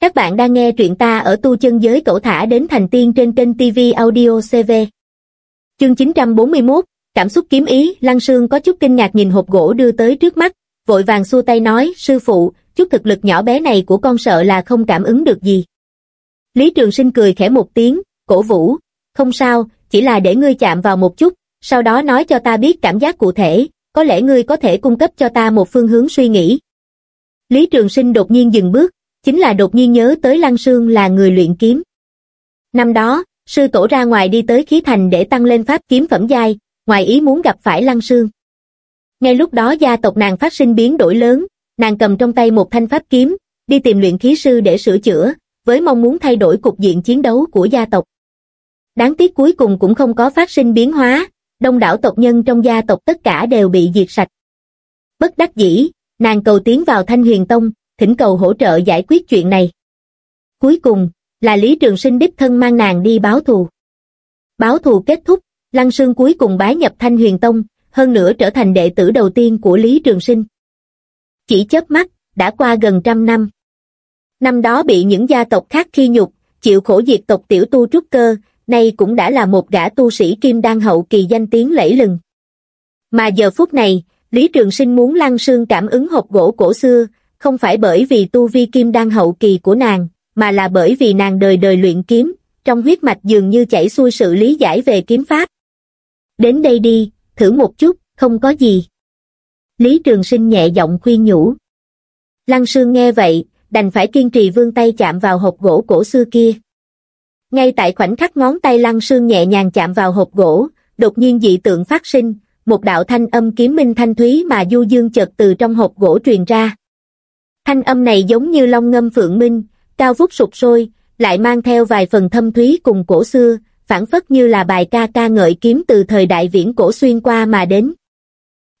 Các bạn đang nghe truyện ta ở tu chân giới cẩu thả đến thành tiên trên kênh TV Audio CV. Chương 941, cảm xúc kiếm ý, Lăng Sương có chút kinh ngạc nhìn hộp gỗ đưa tới trước mắt, vội vàng xua tay nói, sư phụ, chút thực lực nhỏ bé này của con sợ là không cảm ứng được gì. Lý Trường Sinh cười khẽ một tiếng, cổ vũ, không sao, chỉ là để ngươi chạm vào một chút, sau đó nói cho ta biết cảm giác cụ thể, có lẽ ngươi có thể cung cấp cho ta một phương hướng suy nghĩ. Lý Trường Sinh đột nhiên dừng bước, chính là đột nhiên nhớ tới Lăng Sương là người luyện kiếm. Năm đó, sư tổ ra ngoài đi tới khí thành để tăng lên pháp kiếm phẩm giai, ngoài ý muốn gặp phải Lăng Sương. Ngay lúc đó gia tộc nàng phát sinh biến đổi lớn, nàng cầm trong tay một thanh pháp kiếm, đi tìm luyện khí sư để sửa chữa, với mong muốn thay đổi cục diện chiến đấu của gia tộc. Đáng tiếc cuối cùng cũng không có phát sinh biến hóa, đông đảo tộc nhân trong gia tộc tất cả đều bị diệt sạch. Bất đắc dĩ, nàng cầu tiến vào Thanh Huyền Tông, thỉnh cầu hỗ trợ giải quyết chuyện này. Cuối cùng, là Lý Trường Sinh đích thân mang nàng đi báo thù. Báo thù kết thúc, Lăng Sương cuối cùng bái nhập Thanh Huyền Tông, hơn nữa trở thành đệ tử đầu tiên của Lý Trường Sinh. Chỉ chớp mắt, đã qua gần trăm năm. Năm đó bị những gia tộc khác khi nhục, chịu khổ diệt tộc tiểu tu trúc cơ, nay cũng đã là một gã tu sĩ kim đan hậu kỳ danh tiếng lẫy lừng. Mà giờ phút này, Lý Trường Sinh muốn Lăng Sương cảm ứng hộp gỗ cổ xưa, không phải bởi vì tu vi kim đan hậu kỳ của nàng, mà là bởi vì nàng đời đời luyện kiếm, trong huyết mạch dường như chảy xuôi sự lý giải về kiếm pháp. Đến đây đi, thử một chút, không có gì. Lý Trường Sinh nhẹ giọng khuyên nhủ. Lăng Sương nghe vậy, đành phải kiên trì vươn tay chạm vào hộp gỗ cổ xưa kia. Ngay tại khoảnh khắc ngón tay Lăng Sương nhẹ nhàng chạm vào hộp gỗ, đột nhiên dị tượng phát sinh, một đạo thanh âm kiếm minh thanh thúy mà du dương chợt từ trong hộp gỗ truyền ra. Thanh âm này giống như long ngâm phượng minh, cao vút sụp sôi, lại mang theo vài phần thâm thúy cùng cổ xưa, phản phất như là bài ca ca ngợi kiếm từ thời đại viễn cổ xuyên qua mà đến.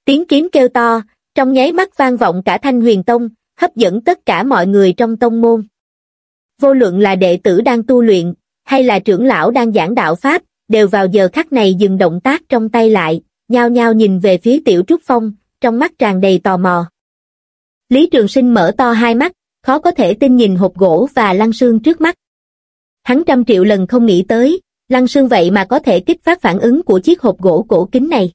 Tiếng kiếm kêu to, trong nháy mắt vang vọng cả thanh huyền tông, hấp dẫn tất cả mọi người trong tông môn. Vô luận là đệ tử đang tu luyện, hay là trưởng lão đang giảng đạo Pháp, đều vào giờ khắc này dừng động tác trong tay lại, nhao nhao nhìn về phía tiểu trúc phong, trong mắt tràn đầy tò mò. Lý Trường Sinh mở to hai mắt, khó có thể tin nhìn hộp gỗ và lăng xương trước mắt. Hắn trăm triệu lần không nghĩ tới, lăng xương vậy mà có thể kích phát phản ứng của chiếc hộp gỗ cổ kính này.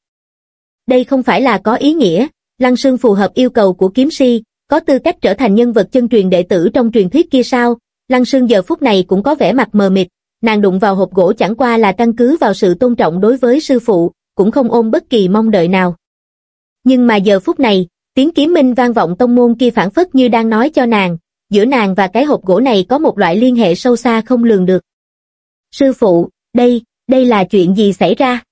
Đây không phải là có ý nghĩa, lăng xương phù hợp yêu cầu của kiếm si, có tư cách trở thành nhân vật chân truyền đệ tử trong truyền thuyết kia sao, lăng xương giờ phút này cũng có vẻ mặt mờ mịt, nàng đụng vào hộp gỗ chẳng qua là căn cứ vào sự tôn trọng đối với sư phụ, cũng không ôm bất kỳ mong đợi nào. Nhưng mà giờ phút này, Tiếng kiếm minh vang vọng tông môn kia phản phất như đang nói cho nàng, giữa nàng và cái hộp gỗ này có một loại liên hệ sâu xa không lường được. Sư phụ, đây, đây là chuyện gì xảy ra?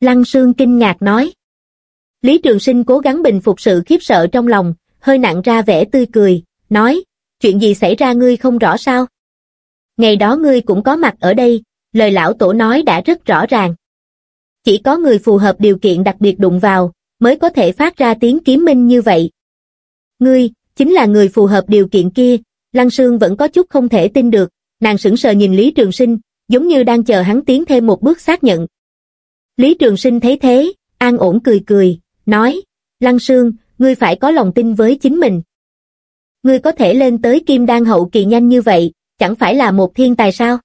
Lăng Sương kinh ngạc nói. Lý Trường Sinh cố gắng bình phục sự khiếp sợ trong lòng, hơi nặng ra vẻ tươi cười, nói, chuyện gì xảy ra ngươi không rõ sao? Ngày đó ngươi cũng có mặt ở đây, lời lão tổ nói đã rất rõ ràng. Chỉ có người phù hợp điều kiện đặc biệt đụng vào, mới có thể phát ra tiếng kiếm minh như vậy. Ngươi, chính là người phù hợp điều kiện kia, Lăng Sương vẫn có chút không thể tin được, nàng sững sờ nhìn Lý Trường Sinh, giống như đang chờ hắn tiến thêm một bước xác nhận. Lý Trường Sinh thấy thế, an ổn cười cười, nói, Lăng Sương, ngươi phải có lòng tin với chính mình. Ngươi có thể lên tới kim đan hậu kỳ nhanh như vậy, chẳng phải là một thiên tài sao?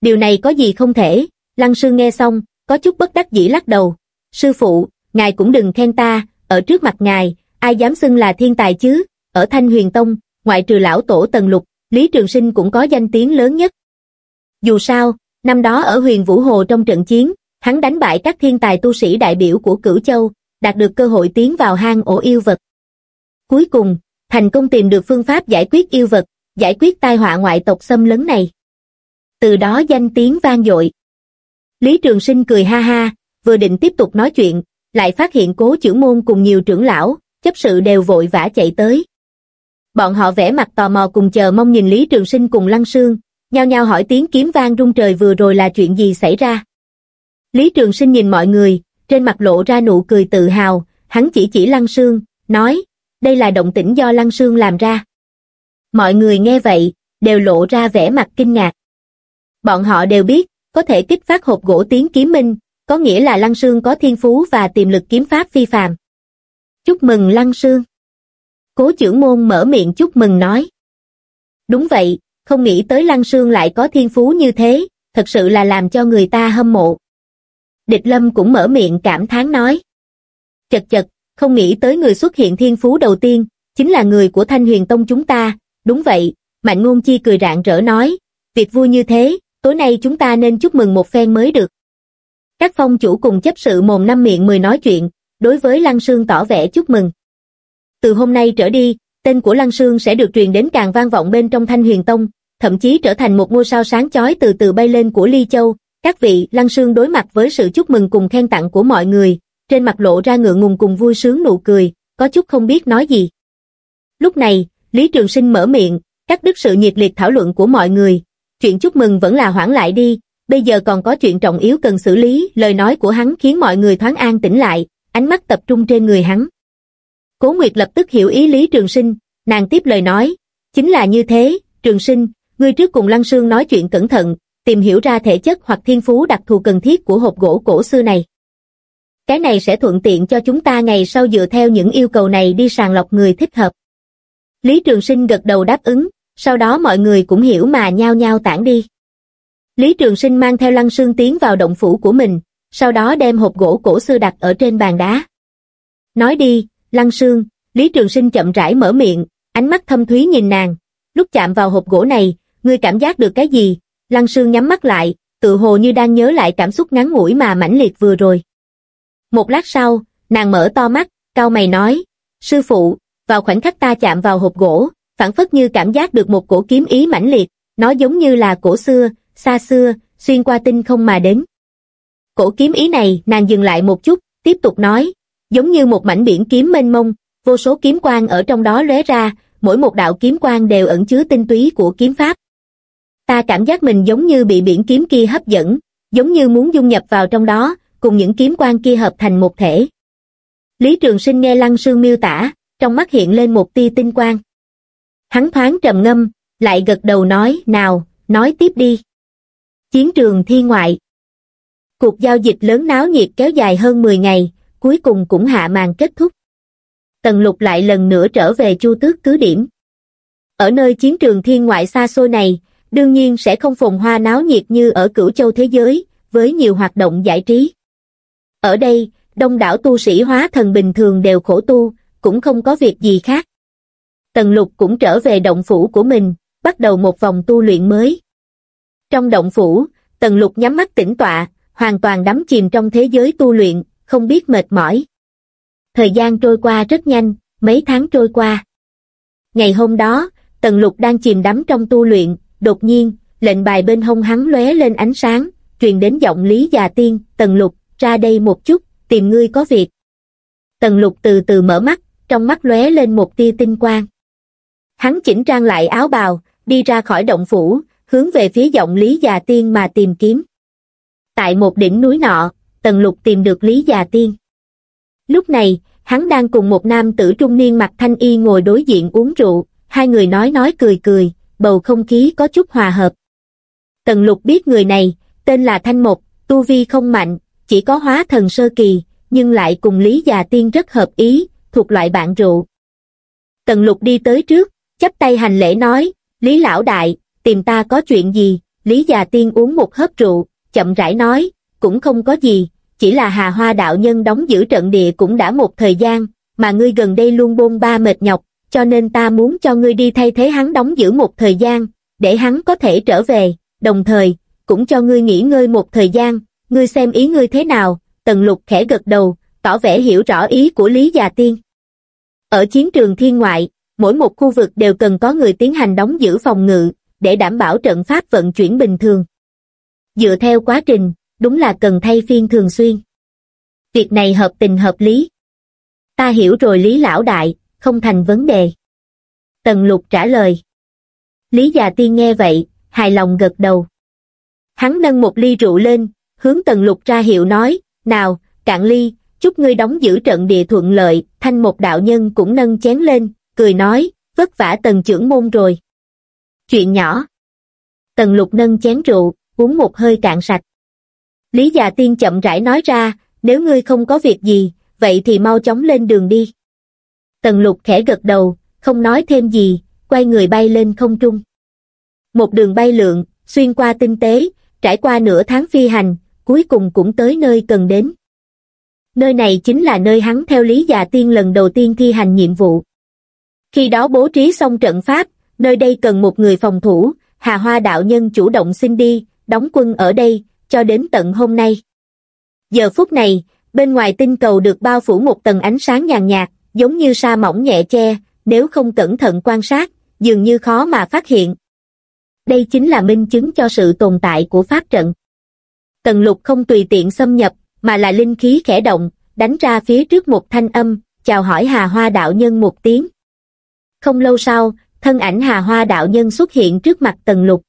Điều này có gì không thể, Lăng Sương nghe xong, có chút bất đắc dĩ lắc đầu. Sư phụ, ngài cũng đừng khen ta, ở trước mặt ngài, ai dám xưng là thiên tài chứ, ở Thanh Huyền Tông, ngoại trừ lão tổ Tần Lục, Lý Trường Sinh cũng có danh tiếng lớn nhất. Dù sao, năm đó ở huyền Vũ Hồ trong trận chiến, hắn đánh bại các thiên tài tu sĩ đại biểu của Cửu Châu, đạt được cơ hội tiến vào hang ổ yêu vật. Cuối cùng, thành công tìm được phương pháp giải quyết yêu vật, giải quyết tai họa ngoại tộc xâm lấn này. Từ đó danh tiếng vang dội. Lý Trường Sinh cười ha ha, vừa định tiếp tục nói chuyện, lại phát hiện cố trưởng môn cùng nhiều trưởng lão, chấp sự đều vội vã chạy tới. Bọn họ vẽ mặt tò mò cùng chờ mong nhìn Lý Trường Sinh cùng Lăng Sương, nhao nhao hỏi tiếng kiếm vang rung trời vừa rồi là chuyện gì xảy ra. Lý Trường Sinh nhìn mọi người, trên mặt lộ ra nụ cười tự hào, hắn chỉ chỉ Lăng Sương, nói, đây là động tĩnh do Lăng Sương làm ra. Mọi người nghe vậy, đều lộ ra vẻ mặt kinh ngạc. Bọn họ đều biết, có thể kích phát hộp gỗ tiếng kiếm minh, có nghĩa là Lăng Sương có thiên phú và tiềm lực kiếm pháp phi phàm. Chúc mừng Lăng Sương. Cố trưởng môn mở miệng chúc mừng nói. Đúng vậy, không nghĩ tới Lăng Sương lại có thiên phú như thế, thật sự là làm cho người ta hâm mộ. Địch Lâm cũng mở miệng cảm thán nói. Chật chật, không nghĩ tới người xuất hiện thiên phú đầu tiên, chính là người của Thanh Huyền Tông chúng ta, đúng vậy, Mạnh Ngôn Chi cười rạng rỡ nói, việc vui như thế, tối nay chúng ta nên chúc mừng một phen mới được. Các phong chủ cùng chấp sự mồm năm miệng mười nói chuyện, đối với Lăng Sương tỏ vẻ chúc mừng. Từ hôm nay trở đi, tên của Lăng Sương sẽ được truyền đến càng vang vọng bên trong Thanh Huyền Tông, thậm chí trở thành một ngôi sao sáng chói từ từ bay lên của Ly Châu. Các vị, Lăng Sương đối mặt với sự chúc mừng cùng khen tặng của mọi người, trên mặt lộ ra ngượng ngùng cùng vui sướng nụ cười, có chút không biết nói gì. Lúc này, Lý Trường Sinh mở miệng, cắt đứt sự nhiệt liệt thảo luận của mọi người. Chuyện chúc mừng vẫn là hoãn lại đi, bây giờ còn có chuyện trọng yếu cần xử lý, lời nói của hắn khiến mọi người thoáng an tĩnh lại, ánh mắt tập trung trên người hắn. Cố Nguyệt lập tức hiểu ý Lý Trường Sinh, nàng tiếp lời nói, chính là như thế, Trường Sinh, ngươi trước cùng Lăng Sương nói chuyện cẩn thận, tìm hiểu ra thể chất hoặc thiên phú đặc thù cần thiết của hộp gỗ cổ xưa này. Cái này sẽ thuận tiện cho chúng ta ngày sau dựa theo những yêu cầu này đi sàng lọc người thích hợp. Lý Trường Sinh gật đầu đáp ứng, sau đó mọi người cũng hiểu mà nhao nhao tản đi. Lý Trường Sinh mang theo Lăng Sương tiến vào động phủ của mình, sau đó đem hộp gỗ cổ xưa đặt ở trên bàn đá. Nói đi, Lăng Sương, Lý Trường Sinh chậm rãi mở miệng, ánh mắt thâm thúy nhìn nàng. Lúc chạm vào hộp gỗ này, ngươi cảm giác được cái gì? Lăng Sương nhắm mắt lại, tự hồ như đang nhớ lại cảm xúc ngắn ngủi mà mãnh liệt vừa rồi. Một lát sau, nàng mở to mắt, cao mày nói, sư phụ, vào khoảnh khắc ta chạm vào hộp gỗ, phản phất như cảm giác được một cổ kiếm ý mãnh liệt, nó giống như là cổ xưa, xa xưa, xuyên qua tinh không mà đến. Cổ kiếm ý này, nàng dừng lại một chút, tiếp tục nói, giống như một mảnh biển kiếm mênh mông, vô số kiếm quang ở trong đó lóe ra, mỗi một đạo kiếm quang đều ẩn chứa tinh túy của kiếm pháp. Ta cảm giác mình giống như bị biển kiếm kia hấp dẫn, giống như muốn dung nhập vào trong đó, cùng những kiếm quang kia hợp thành một thể. Lý Trường Sinh nghe Lăng Sương miêu tả, trong mắt hiện lên một tia tinh quang. Hắn thoáng trầm ngâm, lại gật đầu nói, nào, nói tiếp đi. Chiến trường thi ngoại Cuộc giao dịch lớn náo nhiệt kéo dài hơn 10 ngày, cuối cùng cũng hạ màn kết thúc. Tần lục lại lần nữa trở về chu tước cứ điểm. Ở nơi chiến trường thiên ngoại xa xôi này, đương nhiên sẽ không phồn hoa náo nhiệt như ở cửu châu thế giới, với nhiều hoạt động giải trí. Ở đây, đông đảo tu sĩ hóa thần bình thường đều khổ tu, cũng không có việc gì khác. Tần lục cũng trở về động phủ của mình, bắt đầu một vòng tu luyện mới. Trong động phủ, tần lục nhắm mắt tĩnh tọa, hoàn toàn đắm chìm trong thế giới tu luyện, không biết mệt mỏi. Thời gian trôi qua rất nhanh, mấy tháng trôi qua. Ngày hôm đó, Tần Lục đang chìm đắm trong tu luyện, đột nhiên, lệnh bài bên hông hắn lóe lên ánh sáng, truyền đến giọng Lý già tiên, Tần Lục, ra đây một chút, tìm ngươi có việc. Tần Lục từ từ mở mắt, trong mắt lóe lên một tia tinh quang. Hắn chỉnh trang lại áo bào, đi ra khỏi động phủ, hướng về phía giọng Lý già tiên mà tìm kiếm. Tại một đỉnh núi nọ, Tần Lục tìm được Lý già tiên. Lúc này, hắn đang cùng một nam tử trung niên mặc thanh y ngồi đối diện uống rượu, hai người nói nói cười cười, bầu không khí có chút hòa hợp. Tần lục biết người này, tên là Thanh Mộc, tu vi không mạnh, chỉ có hóa thần sơ kỳ, nhưng lại cùng Lý Già Tiên rất hợp ý, thuộc loại bạn rượu. Tần lục đi tới trước, chắp tay hành lễ nói, Lý Lão Đại, tìm ta có chuyện gì, Lý Già Tiên uống một hớp rượu, chậm rãi nói, cũng không có gì, chỉ là Hà Hoa đạo nhân đóng giữ trận địa cũng đã một thời gian, mà ngươi gần đây luôn bôn ba mệt nhọc, cho nên ta muốn cho ngươi đi thay thế hắn đóng giữ một thời gian, để hắn có thể trở về, đồng thời, cũng cho ngươi nghỉ ngơi một thời gian, ngươi xem ý ngươi thế nào, tần lục khẽ gật đầu, tỏ vẻ hiểu rõ ý của Lý Già Tiên. Ở chiến trường thiên ngoại, mỗi một khu vực đều cần có người tiến hành đóng giữ phòng ngự, để đảm bảo trận pháp vận chuyển bình thường. Dựa theo quá trình, đúng là cần thay phiên thường xuyên. Việc này hợp tình hợp lý. Ta hiểu rồi Lý Lão Đại, không thành vấn đề. Tần Lục trả lời. Lý già tiên nghe vậy, hài lòng gật đầu. Hắn nâng một ly rượu lên, hướng Tần Lục ra hiệu nói, nào, cạn ly, chúc ngươi đóng giữ trận địa thuận lợi, thanh một đạo nhân cũng nâng chén lên, cười nói, vất vả Tần trưởng môn rồi. Chuyện nhỏ. Tần Lục nâng chén rượu, uống một hơi cạn sạch. Lý già tiên chậm rãi nói ra, nếu ngươi không có việc gì, vậy thì mau chóng lên đường đi. Tần lục khẽ gật đầu, không nói thêm gì, quay người bay lên không trung. Một đường bay lượn, xuyên qua tinh tế, trải qua nửa tháng phi hành, cuối cùng cũng tới nơi cần đến. Nơi này chính là nơi hắn theo lý già tiên lần đầu tiên thi hành nhiệm vụ. Khi đó bố trí xong trận pháp, nơi đây cần một người phòng thủ, Hà Hoa đạo nhân chủ động xin đi, đóng quân ở đây, cho đến tận hôm nay. Giờ phút này, bên ngoài tinh cầu được bao phủ một tầng ánh sáng nhàn nhạt, giống như sa mỏng nhẹ che, nếu không cẩn thận quan sát, dường như khó mà phát hiện. Đây chính là minh chứng cho sự tồn tại của pháp trận. Tần lục không tùy tiện xâm nhập, mà là linh khí khẽ động, đánh ra phía trước một thanh âm, chào hỏi Hà Hoa đạo nhân một tiếng. Không lâu sau, thân ảnh Hà Hoa đạo nhân xuất hiện trước mặt Tần Lục.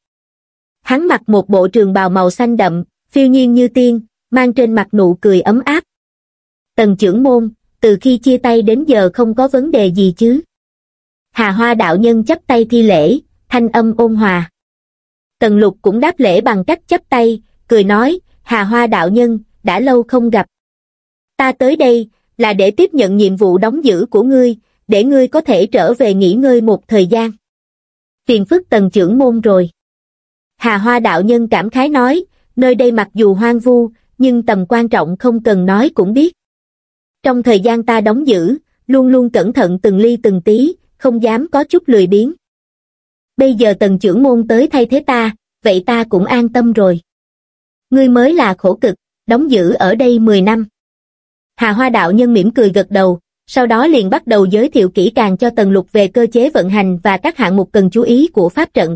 Hắn mặc một bộ trường bào màu xanh đậm, phiêu nhiên như tiên, mang trên mặt nụ cười ấm áp. Tần trưởng môn, từ khi chia tay đến giờ không có vấn đề gì chứ. Hà Hoa đạo nhân chấp tay thi lễ, thanh âm ôn hòa. Tần lục cũng đáp lễ bằng cách chấp tay, cười nói, Hà Hoa đạo nhân, đã lâu không gặp. Ta tới đây, là để tiếp nhận nhiệm vụ đóng giữ của ngươi, để ngươi có thể trở về nghỉ ngơi một thời gian. Phiền phức tần trưởng môn rồi. Hà Hoa đạo nhân cảm khái nói, nơi đây mặc dù hoang vu, nhưng tầm quan trọng không cần nói cũng biết. Trong thời gian ta đóng giữ, luôn luôn cẩn thận từng ly từng tí, không dám có chút lười biếng. Bây giờ tần trưởng môn tới thay thế ta, vậy ta cũng an tâm rồi. Ngươi mới là khổ cực, đóng giữ ở đây 10 năm. Hà Hoa đạo nhân mỉm cười gật đầu, sau đó liền bắt đầu giới thiệu kỹ càng cho Tần Lục về cơ chế vận hành và các hạng mục cần chú ý của pháp trận.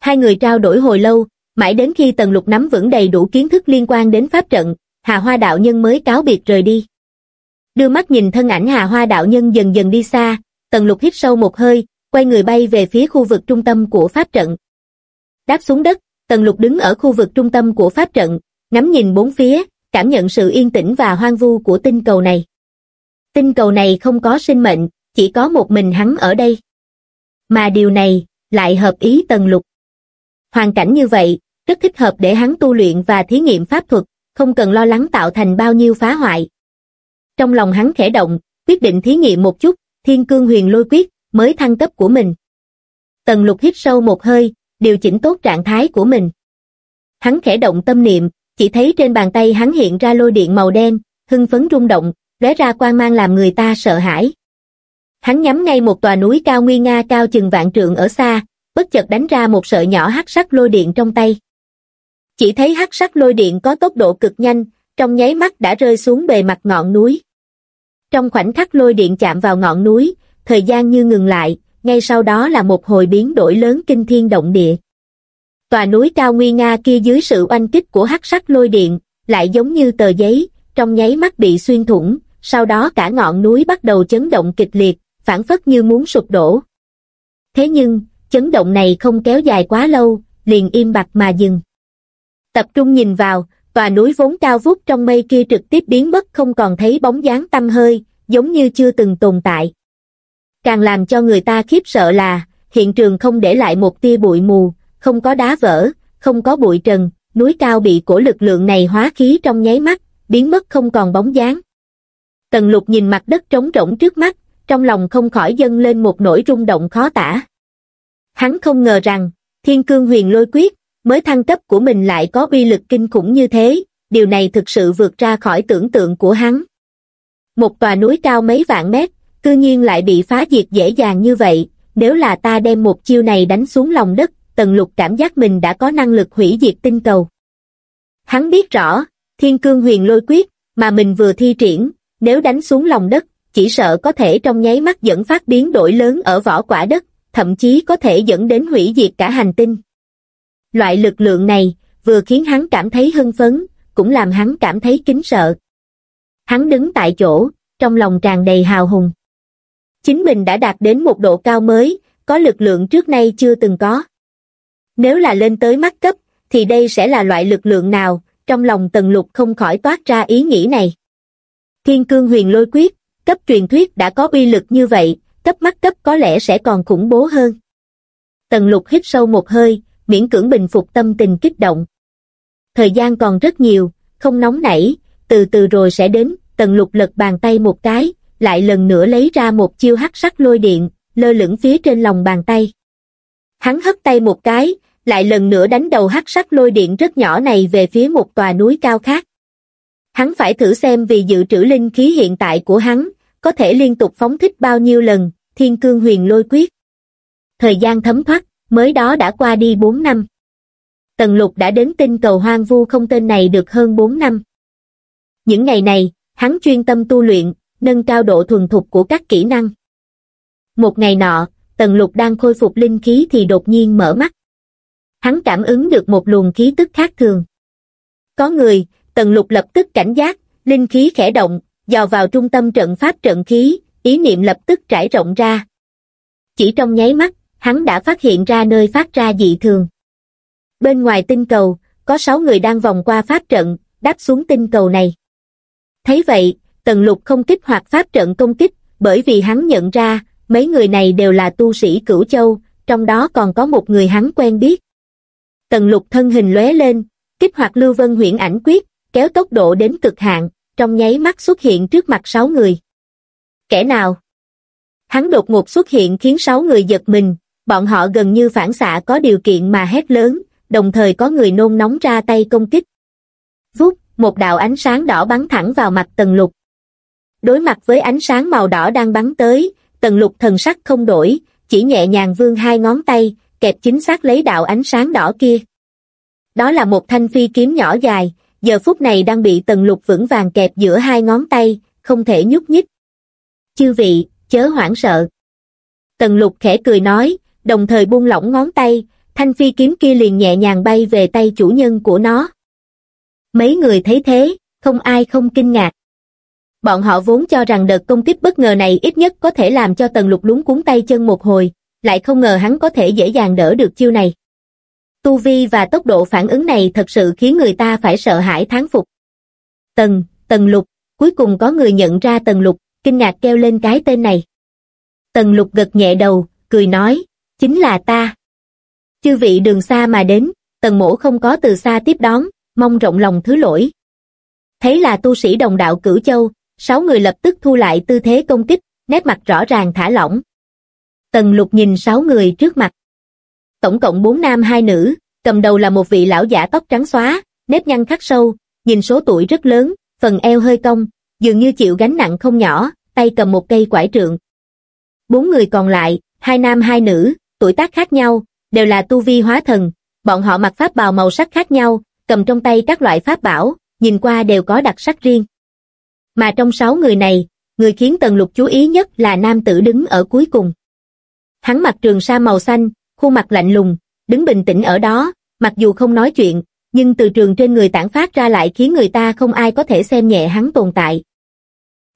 Hai người trao đổi hồi lâu, mãi đến khi Tần Lục nắm vững đầy đủ kiến thức liên quan đến pháp trận, Hà Hoa đạo nhân mới cáo biệt rời đi. Đưa mắt nhìn thân ảnh Hà Hoa đạo nhân dần dần đi xa, Tần Lục hít sâu một hơi, quay người bay về phía khu vực trung tâm của pháp trận. Đáp xuống đất, Tần Lục đứng ở khu vực trung tâm của pháp trận, ngắm nhìn bốn phía, cảm nhận sự yên tĩnh và hoang vu của tinh cầu này. Tinh cầu này không có sinh mệnh, chỉ có một mình hắn ở đây. Mà điều này, lại hợp ý Tần Lục. Hoàn cảnh như vậy, rất thích hợp để hắn tu luyện và thí nghiệm pháp thuật, không cần lo lắng tạo thành bao nhiêu phá hoại. Trong lòng hắn khẽ động, quyết định thí nghiệm một chút, thiên cương huyền lôi quyết, mới thăng cấp của mình. Tần lục hít sâu một hơi, điều chỉnh tốt trạng thái của mình. Hắn khẽ động tâm niệm, chỉ thấy trên bàn tay hắn hiện ra lôi điện màu đen, hưng phấn rung động, lóe ra quang mang làm người ta sợ hãi. Hắn nhắm ngay một tòa núi cao nguy nga cao chừng vạn trượng ở xa, bất chợt đánh ra một sợi nhỏ hắc sắc lôi điện trong tay. Chỉ thấy hắc sắc lôi điện có tốc độ cực nhanh, trong nháy mắt đã rơi xuống bề mặt ngọn núi. Trong khoảnh khắc lôi điện chạm vào ngọn núi, thời gian như ngừng lại, ngay sau đó là một hồi biến đổi lớn kinh thiên động địa. Tòa núi cao nguy nga kia dưới sự oanh kích của hắc sắc lôi điện, lại giống như tờ giấy, trong nháy mắt bị xuyên thủng, sau đó cả ngọn núi bắt đầu chấn động kịch liệt, phản phất như muốn sụp đổ. Thế nhưng, chấn động này không kéo dài quá lâu, liền im bặt mà dừng. Tập trung nhìn vào, tòa núi vốn cao vút trong mây kia trực tiếp biến mất không còn thấy bóng dáng tăm hơi, giống như chưa từng tồn tại. Càng làm cho người ta khiếp sợ là, hiện trường không để lại một tia bụi mù, không có đá vỡ, không có bụi trần, núi cao bị cổ lực lượng này hóa khí trong nháy mắt, biến mất không còn bóng dáng. Tần lục nhìn mặt đất trống rỗng trước mắt, trong lòng không khỏi dâng lên một nỗi rung động khó tả. Hắn không ngờ rằng, thiên cương huyền lôi quyết, mới thăng cấp của mình lại có uy lực kinh khủng như thế, điều này thực sự vượt ra khỏi tưởng tượng của hắn. Một tòa núi cao mấy vạn mét, cư nhiên lại bị phá diệt dễ dàng như vậy, nếu là ta đem một chiêu này đánh xuống lòng đất, tần lục cảm giác mình đã có năng lực hủy diệt tinh cầu. Hắn biết rõ, thiên cương huyền lôi quyết, mà mình vừa thi triển, nếu đánh xuống lòng đất, chỉ sợ có thể trong nháy mắt dẫn phát biến đổi lớn ở vỏ quả đất, thậm chí có thể dẫn đến hủy diệt cả hành tinh. Loại lực lượng này, vừa khiến hắn cảm thấy hưng phấn, cũng làm hắn cảm thấy kính sợ. Hắn đứng tại chỗ, trong lòng tràn đầy hào hùng. Chính mình đã đạt đến một độ cao mới, có lực lượng trước nay chưa từng có. Nếu là lên tới mắt cấp, thì đây sẽ là loại lực lượng nào, trong lòng tần lục không khỏi toát ra ý nghĩ này. Thiên cương huyền lôi quyết, cấp truyền thuyết đã có uy lực như vậy, cấp mắt cấp có lẽ sẽ còn khủng bố hơn. Tần lục hít sâu một hơi, miễn cưỡng bình phục tâm tình kích động. Thời gian còn rất nhiều, không nóng nảy, từ từ rồi sẽ đến, tần lục lật bàn tay một cái, lại lần nữa lấy ra một chiêu hắc sắc lôi điện, lơ lửng phía trên lòng bàn tay. Hắn hất tay một cái, lại lần nữa đánh đầu hắc sắc lôi điện rất nhỏ này về phía một tòa núi cao khác. Hắn phải thử xem vì dự trữ linh khí hiện tại của hắn, có thể liên tục phóng thích bao nhiêu lần, thiên cương huyền lôi quyết. Thời gian thấm thoát, mới đó đã qua đi 4 năm. Tần lục đã đến tinh cầu hoang vu không tên này được hơn 4 năm. Những ngày này, hắn chuyên tâm tu luyện, nâng cao độ thuần thục của các kỹ năng. Một ngày nọ, tần lục đang khôi phục linh khí thì đột nhiên mở mắt. Hắn cảm ứng được một luồng khí tức khác thường. Có người, tần lục lập tức cảnh giác, linh khí khẽ động, dò vào trung tâm trận pháp trận khí, ý niệm lập tức trải rộng ra. Chỉ trong nháy mắt, hắn đã phát hiện ra nơi phát ra dị thường. Bên ngoài tinh cầu, có sáu người đang vòng qua pháp trận, đáp xuống tinh cầu này. Thấy vậy, Tần Lục không kích hoạt pháp trận công kích, bởi vì hắn nhận ra, mấy người này đều là tu sĩ cửu châu, trong đó còn có một người hắn quen biết. Tần Lục thân hình lóe lên, kích hoạt Lưu Vân huyễn ảnh quyết, kéo tốc độ đến cực hạn, trong nháy mắt xuất hiện trước mặt sáu người. Kẻ nào? Hắn đột ngột xuất hiện khiến sáu người giật mình, bọn họ gần như phản xạ có điều kiện mà hét lớn, đồng thời có người nôn nóng ra tay công kích. Vút, một đạo ánh sáng đỏ bắn thẳng vào mặt tần lục. Đối mặt với ánh sáng màu đỏ đang bắn tới, tần lục thần sắc không đổi, chỉ nhẹ nhàng vươn hai ngón tay, kẹp chính xác lấy đạo ánh sáng đỏ kia. Đó là một thanh phi kiếm nhỏ dài, giờ phút này đang bị tần lục vững vàng kẹp giữa hai ngón tay, không thể nhúc nhích. Chư vị, chớ hoảng sợ. Tần lục khẽ cười nói, đồng thời buông lỏng ngón tay, thanh phi kiếm kia liền nhẹ nhàng bay về tay chủ nhân của nó. Mấy người thấy thế, không ai không kinh ngạc. Bọn họ vốn cho rằng đợt công kích bất ngờ này ít nhất có thể làm cho tần lục lúng cuốn tay chân một hồi, lại không ngờ hắn có thể dễ dàng đỡ được chiêu này. Tu vi và tốc độ phản ứng này thật sự khiến người ta phải sợ hãi thán phục. Tần, Tần Lục, cuối cùng có người nhận ra Tần Lục, kinh ngạc kêu lên cái tên này. Tần Lục gật nhẹ đầu, cười nói, chính là ta. Chư vị đường xa mà đến, Tần Mổ không có từ xa tiếp đón, mong rộng lòng thứ lỗi. Thấy là tu sĩ đồng đạo cửu châu, sáu người lập tức thu lại tư thế công kích, nét mặt rõ ràng thả lỏng. Tần Lục nhìn sáu người trước mặt tổng cộng bốn nam hai nữ, cầm đầu là một vị lão giả tóc trắng xóa, nếp nhăn khắc sâu, nhìn số tuổi rất lớn, phần eo hơi cong, dường như chịu gánh nặng không nhỏ, tay cầm một cây quải trượng. Bốn người còn lại, hai nam hai nữ, tuổi tác khác nhau, đều là tu vi hóa thần, bọn họ mặc pháp bào màu sắc khác nhau, cầm trong tay các loại pháp bảo, nhìn qua đều có đặc sắc riêng. Mà trong sáu người này, người khiến Tần Lục chú ý nhất là nam tử đứng ở cuối cùng. Hắn mặc trường sa màu xanh, khuôn mặt lạnh lùng, đứng bình tĩnh ở đó, mặc dù không nói chuyện, nhưng từ trường trên người tản phát ra lại khiến người ta không ai có thể xem nhẹ hắn tồn tại.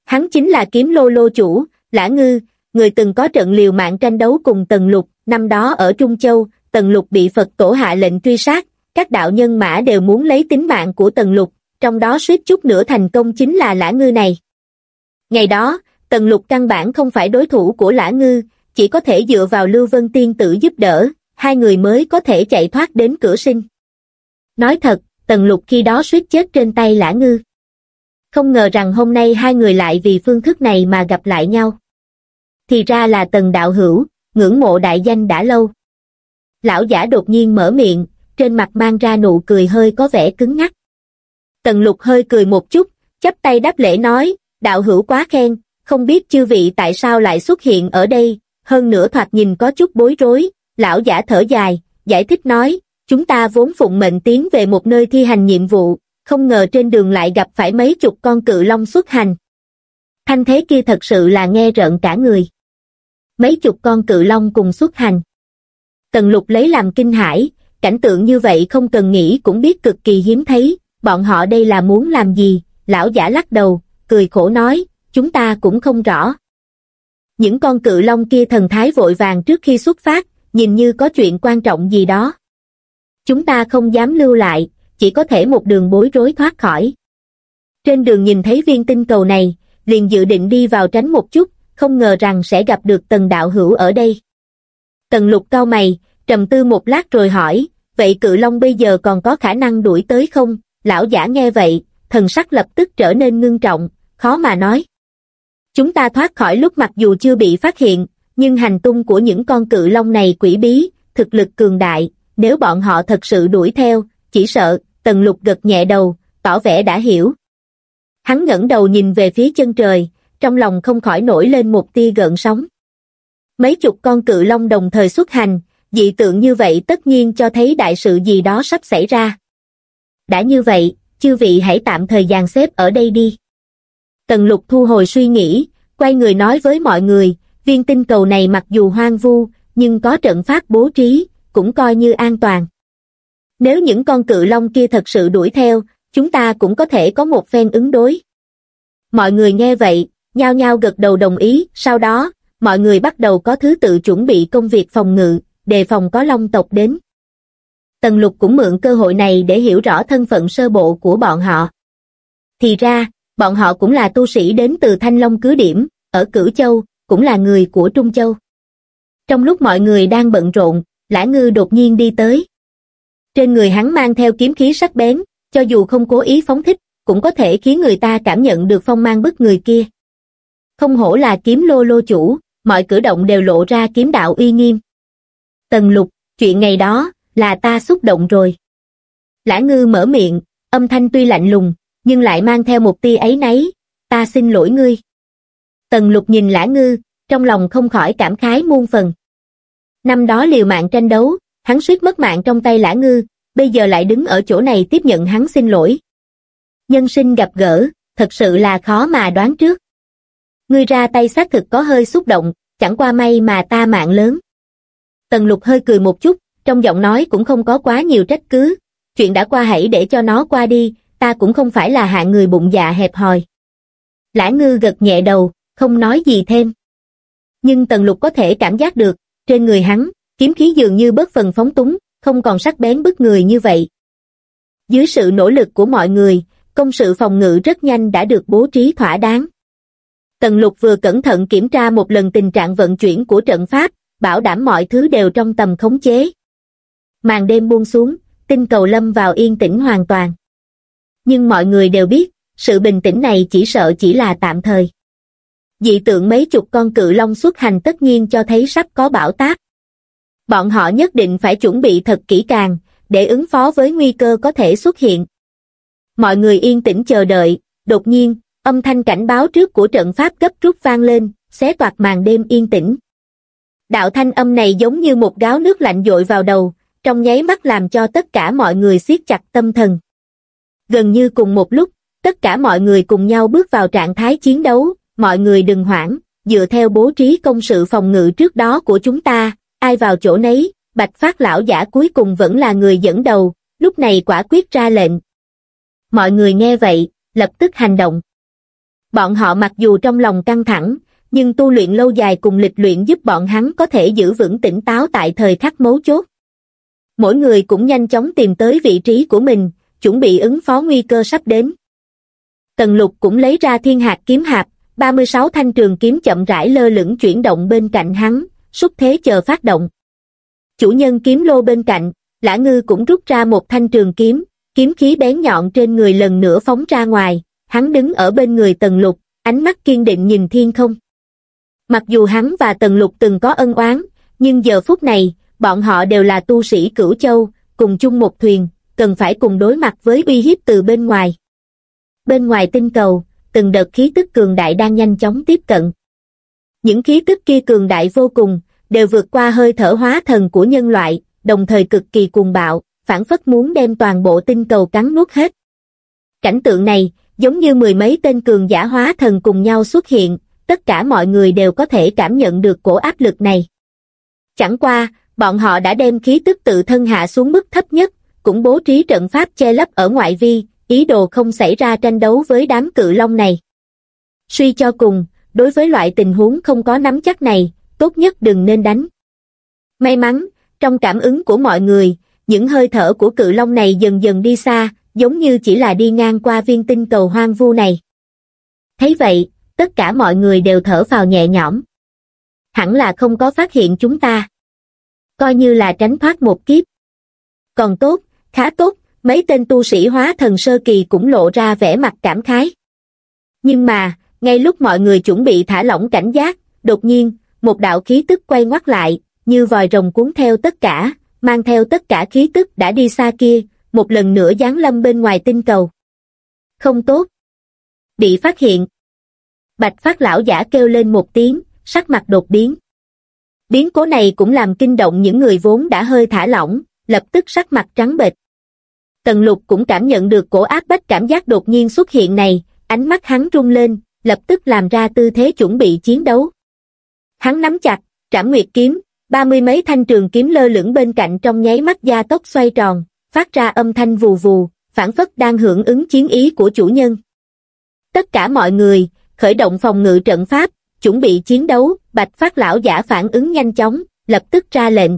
Hắn chính là kiếm lô lô chủ, Lã Ngư, người từng có trận liều mạng tranh đấu cùng Tần Lục, năm đó ở Trung Châu, Tần Lục bị Phật tổ hạ lệnh truy sát, các đạo nhân mã đều muốn lấy tính mạng của Tần Lục, trong đó suýt chút nữa thành công chính là Lã Ngư này. Ngày đó, Tần Lục căn bản không phải đối thủ của Lã Ngư, chỉ có thể dựa vào Lưu Vân Tiên Tử giúp đỡ, hai người mới có thể chạy thoát đến cửa sinh. Nói thật, Tần Lục khi đó suýt chết trên tay Lã Ngư. Không ngờ rằng hôm nay hai người lại vì phương thức này mà gặp lại nhau. Thì ra là Tần Đạo Hữu, ngưỡng mộ đại danh đã lâu. Lão giả đột nhiên mở miệng, trên mặt mang ra nụ cười hơi có vẻ cứng ngắc. Tần Lục hơi cười một chút, chắp tay đáp lễ nói, đạo hữu quá khen, không biết chư vị tại sao lại xuất hiện ở đây, hơn nữa thoạt nhìn có chút bối rối, lão giả thở dài, giải thích nói, chúng ta vốn phụng mệnh tiến về một nơi thi hành nhiệm vụ, không ngờ trên đường lại gặp phải mấy chục con cự long xuất hành. Thanh thế kia thật sự là nghe rợn cả người. Mấy chục con cự long cùng xuất hành. Tần lục lấy làm kinh hãi, cảnh tượng như vậy không cần nghĩ cũng biết cực kỳ hiếm thấy, bọn họ đây là muốn làm gì, lão giả lắc đầu, cười khổ nói, chúng ta cũng không rõ. Những con cự long kia thần thái vội vàng trước khi xuất phát, nhìn như có chuyện quan trọng gì đó. Chúng ta không dám lưu lại, chỉ có thể một đường bối rối thoát khỏi. Trên đường nhìn thấy viên tinh cầu này, liền dự định đi vào tránh một chút, không ngờ rằng sẽ gặp được tần đạo hữu ở đây. Tần lục cao mày, trầm tư một lát rồi hỏi, vậy cự long bây giờ còn có khả năng đuổi tới không? Lão giả nghe vậy, thần sắc lập tức trở nên ngưng trọng, khó mà nói. Chúng ta thoát khỏi lúc mặc dù chưa bị phát hiện, nhưng hành tung của những con cự long này quỷ bí, thực lực cường đại, nếu bọn họ thật sự đuổi theo, chỉ sợ, tần lục gật nhẹ đầu, tỏ vẻ đã hiểu. Hắn ngẩng đầu nhìn về phía chân trời, trong lòng không khỏi nổi lên một tia gợn sóng. Mấy chục con cự long đồng thời xuất hành, dị tượng như vậy tất nhiên cho thấy đại sự gì đó sắp xảy ra. Đã như vậy, chư vị hãy tạm thời dàn xếp ở đây đi. Tần lục thu hồi suy nghĩ, quay người nói với mọi người, viên tinh cầu này mặc dù hoang vu, nhưng có trận pháp bố trí, cũng coi như an toàn. Nếu những con cự long kia thật sự đuổi theo, chúng ta cũng có thể có một phen ứng đối. Mọi người nghe vậy, nhao nhao gật đầu đồng ý, sau đó, mọi người bắt đầu có thứ tự chuẩn bị công việc phòng ngự, đề phòng có long tộc đến. Tần lục cũng mượn cơ hội này để hiểu rõ thân phận sơ bộ của bọn họ. Thì ra, bọn họ cũng là tu sĩ đến từ Thanh Long cứ điểm, ở Cửu Châu, cũng là người của Trung Châu. Trong lúc mọi người đang bận rộn, Lã Ngư đột nhiên đi tới. Trên người hắn mang theo kiếm khí sắc bén, cho dù không cố ý phóng thích, cũng có thể khiến người ta cảm nhận được phong mang bức người kia. Không hổ là kiếm lô lô chủ, mọi cử động đều lộ ra kiếm đạo uy nghiêm. Tần lục, chuyện ngày đó, là ta xúc động rồi. Lã ngư mở miệng, âm thanh tuy lạnh lùng, nhưng lại mang theo một tia ấy nấy, ta xin lỗi ngươi. Tần lục nhìn lã ngư, trong lòng không khỏi cảm khái muôn phần. Năm đó liều mạng tranh đấu, hắn suýt mất mạng trong tay lã ngư, bây giờ lại đứng ở chỗ này tiếp nhận hắn xin lỗi. Nhân sinh gặp gỡ, thật sự là khó mà đoán trước. Ngươi ra tay xác thực có hơi xúc động, chẳng qua may mà ta mạng lớn. Tần lục hơi cười một chút, trong giọng nói cũng không có quá nhiều trách cứ. Chuyện đã qua hãy để cho nó qua đi, ta cũng không phải là hạng người bụng dạ hẹp hòi. Lã ngư gật nhẹ đầu, không nói gì thêm. Nhưng tần lục có thể cảm giác được, trên người hắn, kiếm khí dường như bớt phần phóng túng, không còn sắc bén bức người như vậy. Dưới sự nỗ lực của mọi người, công sự phòng ngự rất nhanh đã được bố trí thỏa đáng. Tần lục vừa cẩn thận kiểm tra một lần tình trạng vận chuyển của trận pháp, bảo đảm mọi thứ đều trong tầm khống chế. Màn đêm buông xuống, tinh cầu lâm vào yên tĩnh hoàn toàn. Nhưng mọi người đều biết, sự bình tĩnh này chỉ sợ chỉ là tạm thời. Dị tượng mấy chục con cự long xuất hành tất nhiên cho thấy sắp có bão táp. Bọn họ nhất định phải chuẩn bị thật kỹ càng, để ứng phó với nguy cơ có thể xuất hiện. Mọi người yên tĩnh chờ đợi, đột nhiên, âm thanh cảnh báo trước của trận pháp gấp rút vang lên, xé toạc màn đêm yên tĩnh. Đạo thanh âm này giống như một gáo nước lạnh dội vào đầu, trong nháy mắt làm cho tất cả mọi người siết chặt tâm thần. Gần như cùng một lúc, tất cả mọi người cùng nhau bước vào trạng thái chiến đấu, mọi người đừng hoảng, dựa theo bố trí công sự phòng ngự trước đó của chúng ta, ai vào chỗ nấy, bạch phát lão giả cuối cùng vẫn là người dẫn đầu, lúc này quả quyết ra lệnh. Mọi người nghe vậy, lập tức hành động. Bọn họ mặc dù trong lòng căng thẳng, nhưng tu luyện lâu dài cùng lịch luyện giúp bọn hắn có thể giữ vững tỉnh táo tại thời khắc mấu chốt. Mỗi người cũng nhanh chóng tìm tới vị trí của mình, chuẩn bị ứng phó nguy cơ sắp đến. Tần lục cũng lấy ra thiên hạt kiếm hạp, 36 thanh trường kiếm chậm rãi lơ lửng chuyển động bên cạnh hắn, xúc thế chờ phát động. Chủ nhân kiếm lô bên cạnh, Lã Ngư cũng rút ra một thanh trường kiếm, kiếm khí bén nhọn trên người lần nữa phóng ra ngoài, hắn đứng ở bên người Tần Lục, ánh mắt kiên định nhìn thiên không. Mặc dù hắn và Tần Lục từng có ân oán, nhưng giờ phút này, bọn họ đều là tu sĩ cửu châu, cùng chung một thuyền, cần phải cùng đối mặt với uy hiếp từ bên ngoài. Bên ngoài tinh cầu, từng đợt khí tức cường đại đang nhanh chóng tiếp cận. Những khí tức kia cường đại vô cùng, đều vượt qua hơi thở hóa thần của nhân loại, đồng thời cực kỳ cuồng bạo, phản phất muốn đem toàn bộ tinh cầu cắn nuốt hết. Cảnh tượng này, giống như mười mấy tên cường giả hóa thần cùng nhau xuất hiện, tất cả mọi người đều có thể cảm nhận được cổ áp lực này. Chẳng qua, bọn họ đã đem khí tức tự thân hạ xuống mức thấp nhất, cũng bố trí trận pháp che lấp ở ngoại vi, ý đồ không xảy ra tranh đấu với đám cự long này. Suy cho cùng, đối với loại tình huống không có nắm chắc này, tốt nhất đừng nên đánh. May mắn, trong cảm ứng của mọi người, những hơi thở của cự long này dần dần đi xa, giống như chỉ là đi ngang qua viên tinh cầu hoang vu này. Thấy vậy, tất cả mọi người đều thở vào nhẹ nhõm. Hẳn là không có phát hiện chúng ta. Coi như là tránh thoát một kiếp. Còn tốt, khá tốt, mấy tên tu sĩ hóa thần sơ kỳ cũng lộ ra vẻ mặt cảm khái. Nhưng mà, ngay lúc mọi người chuẩn bị thả lỏng cảnh giác, đột nhiên, một đạo khí tức quay ngoắt lại, như vòi rồng cuốn theo tất cả, mang theo tất cả khí tức đã đi xa kia, một lần nữa giáng lâm bên ngoài tinh cầu. Không tốt. Bị phát hiện. Bạch phát lão giả kêu lên một tiếng, sắc mặt đột biến. Biến cố này cũng làm kinh động những người vốn đã hơi thả lỏng, lập tức sắc mặt trắng bệch. Tần lục cũng cảm nhận được cổ áp bách cảm giác đột nhiên xuất hiện này, ánh mắt hắn rung lên, lập tức làm ra tư thế chuẩn bị chiến đấu. Hắn nắm chặt, trảm nguyệt kiếm, ba mươi mấy thanh trường kiếm lơ lửng bên cạnh trong nháy mắt gia tốc xoay tròn, phát ra âm thanh vù vù, phản phất đang hưởng ứng chiến ý của chủ nhân. Tất cả mọi người, khởi động phòng ngự trận pháp, chuẩn bị chiến đấu, bạch phát lão giả phản ứng nhanh chóng, lập tức ra lệnh.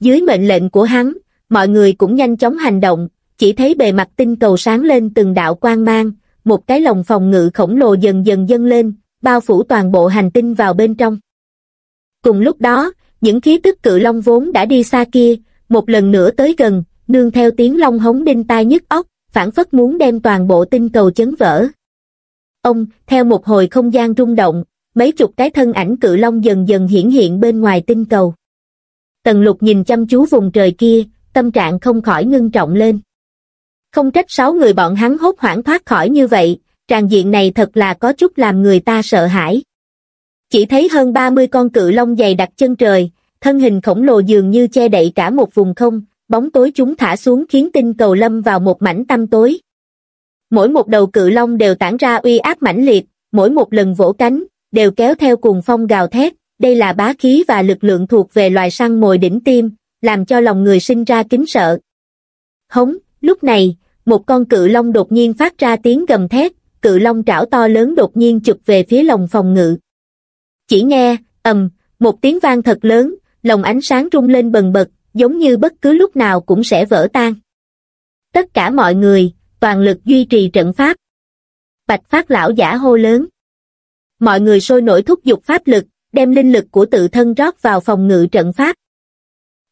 Dưới mệnh lệnh của hắn, mọi người cũng nhanh chóng hành động, chỉ thấy bề mặt tinh cầu sáng lên từng đạo quang mang, một cái lồng phòng ngự khổng lồ dần dần dâng lên, bao phủ toàn bộ hành tinh vào bên trong. Cùng lúc đó, những khí tức cự long vốn đã đi xa kia, một lần nữa tới gần, nương theo tiếng long hống đinh tai nhức óc, phản phất muốn đem toàn bộ tinh cầu chấn vỡ. Ông, theo một hồi không gian rung động, mấy chục cái thân ảnh cự long dần dần hiển hiện bên ngoài tinh cầu. Tần lục nhìn chăm chú vùng trời kia, tâm trạng không khỏi ngưng trọng lên. Không trách sáu người bọn hắn hốt hoảng thoát khỏi như vậy, tràn diện này thật là có chút làm người ta sợ hãi. Chỉ thấy hơn 30 con cự long dày đặt chân trời, thân hình khổng lồ dường như che đậy cả một vùng không, bóng tối chúng thả xuống khiến tinh cầu lâm vào một mảnh tăm tối. Mỗi một đầu cự long đều tản ra uy áp mãnh liệt, mỗi một lần vỗ cánh, đều kéo theo cùng phong gào thét, đây là bá khí và lực lượng thuộc về loài săn mồi đỉnh tim, làm cho lòng người sinh ra kính sợ. Hống, lúc này, một con cự long đột nhiên phát ra tiếng gầm thét, cự long trảo to lớn đột nhiên chụp về phía lồng phòng ngự. Chỉ nghe, ầm, một tiếng vang thật lớn, lồng ánh sáng rung lên bần bật, giống như bất cứ lúc nào cũng sẽ vỡ tan. Tất cả mọi người, toàn lực duy trì trận pháp. Bạch phát lão giả hô lớn. Mọi người sôi nổi thúc giục pháp lực, đem linh lực của tự thân rót vào phòng ngự trận pháp.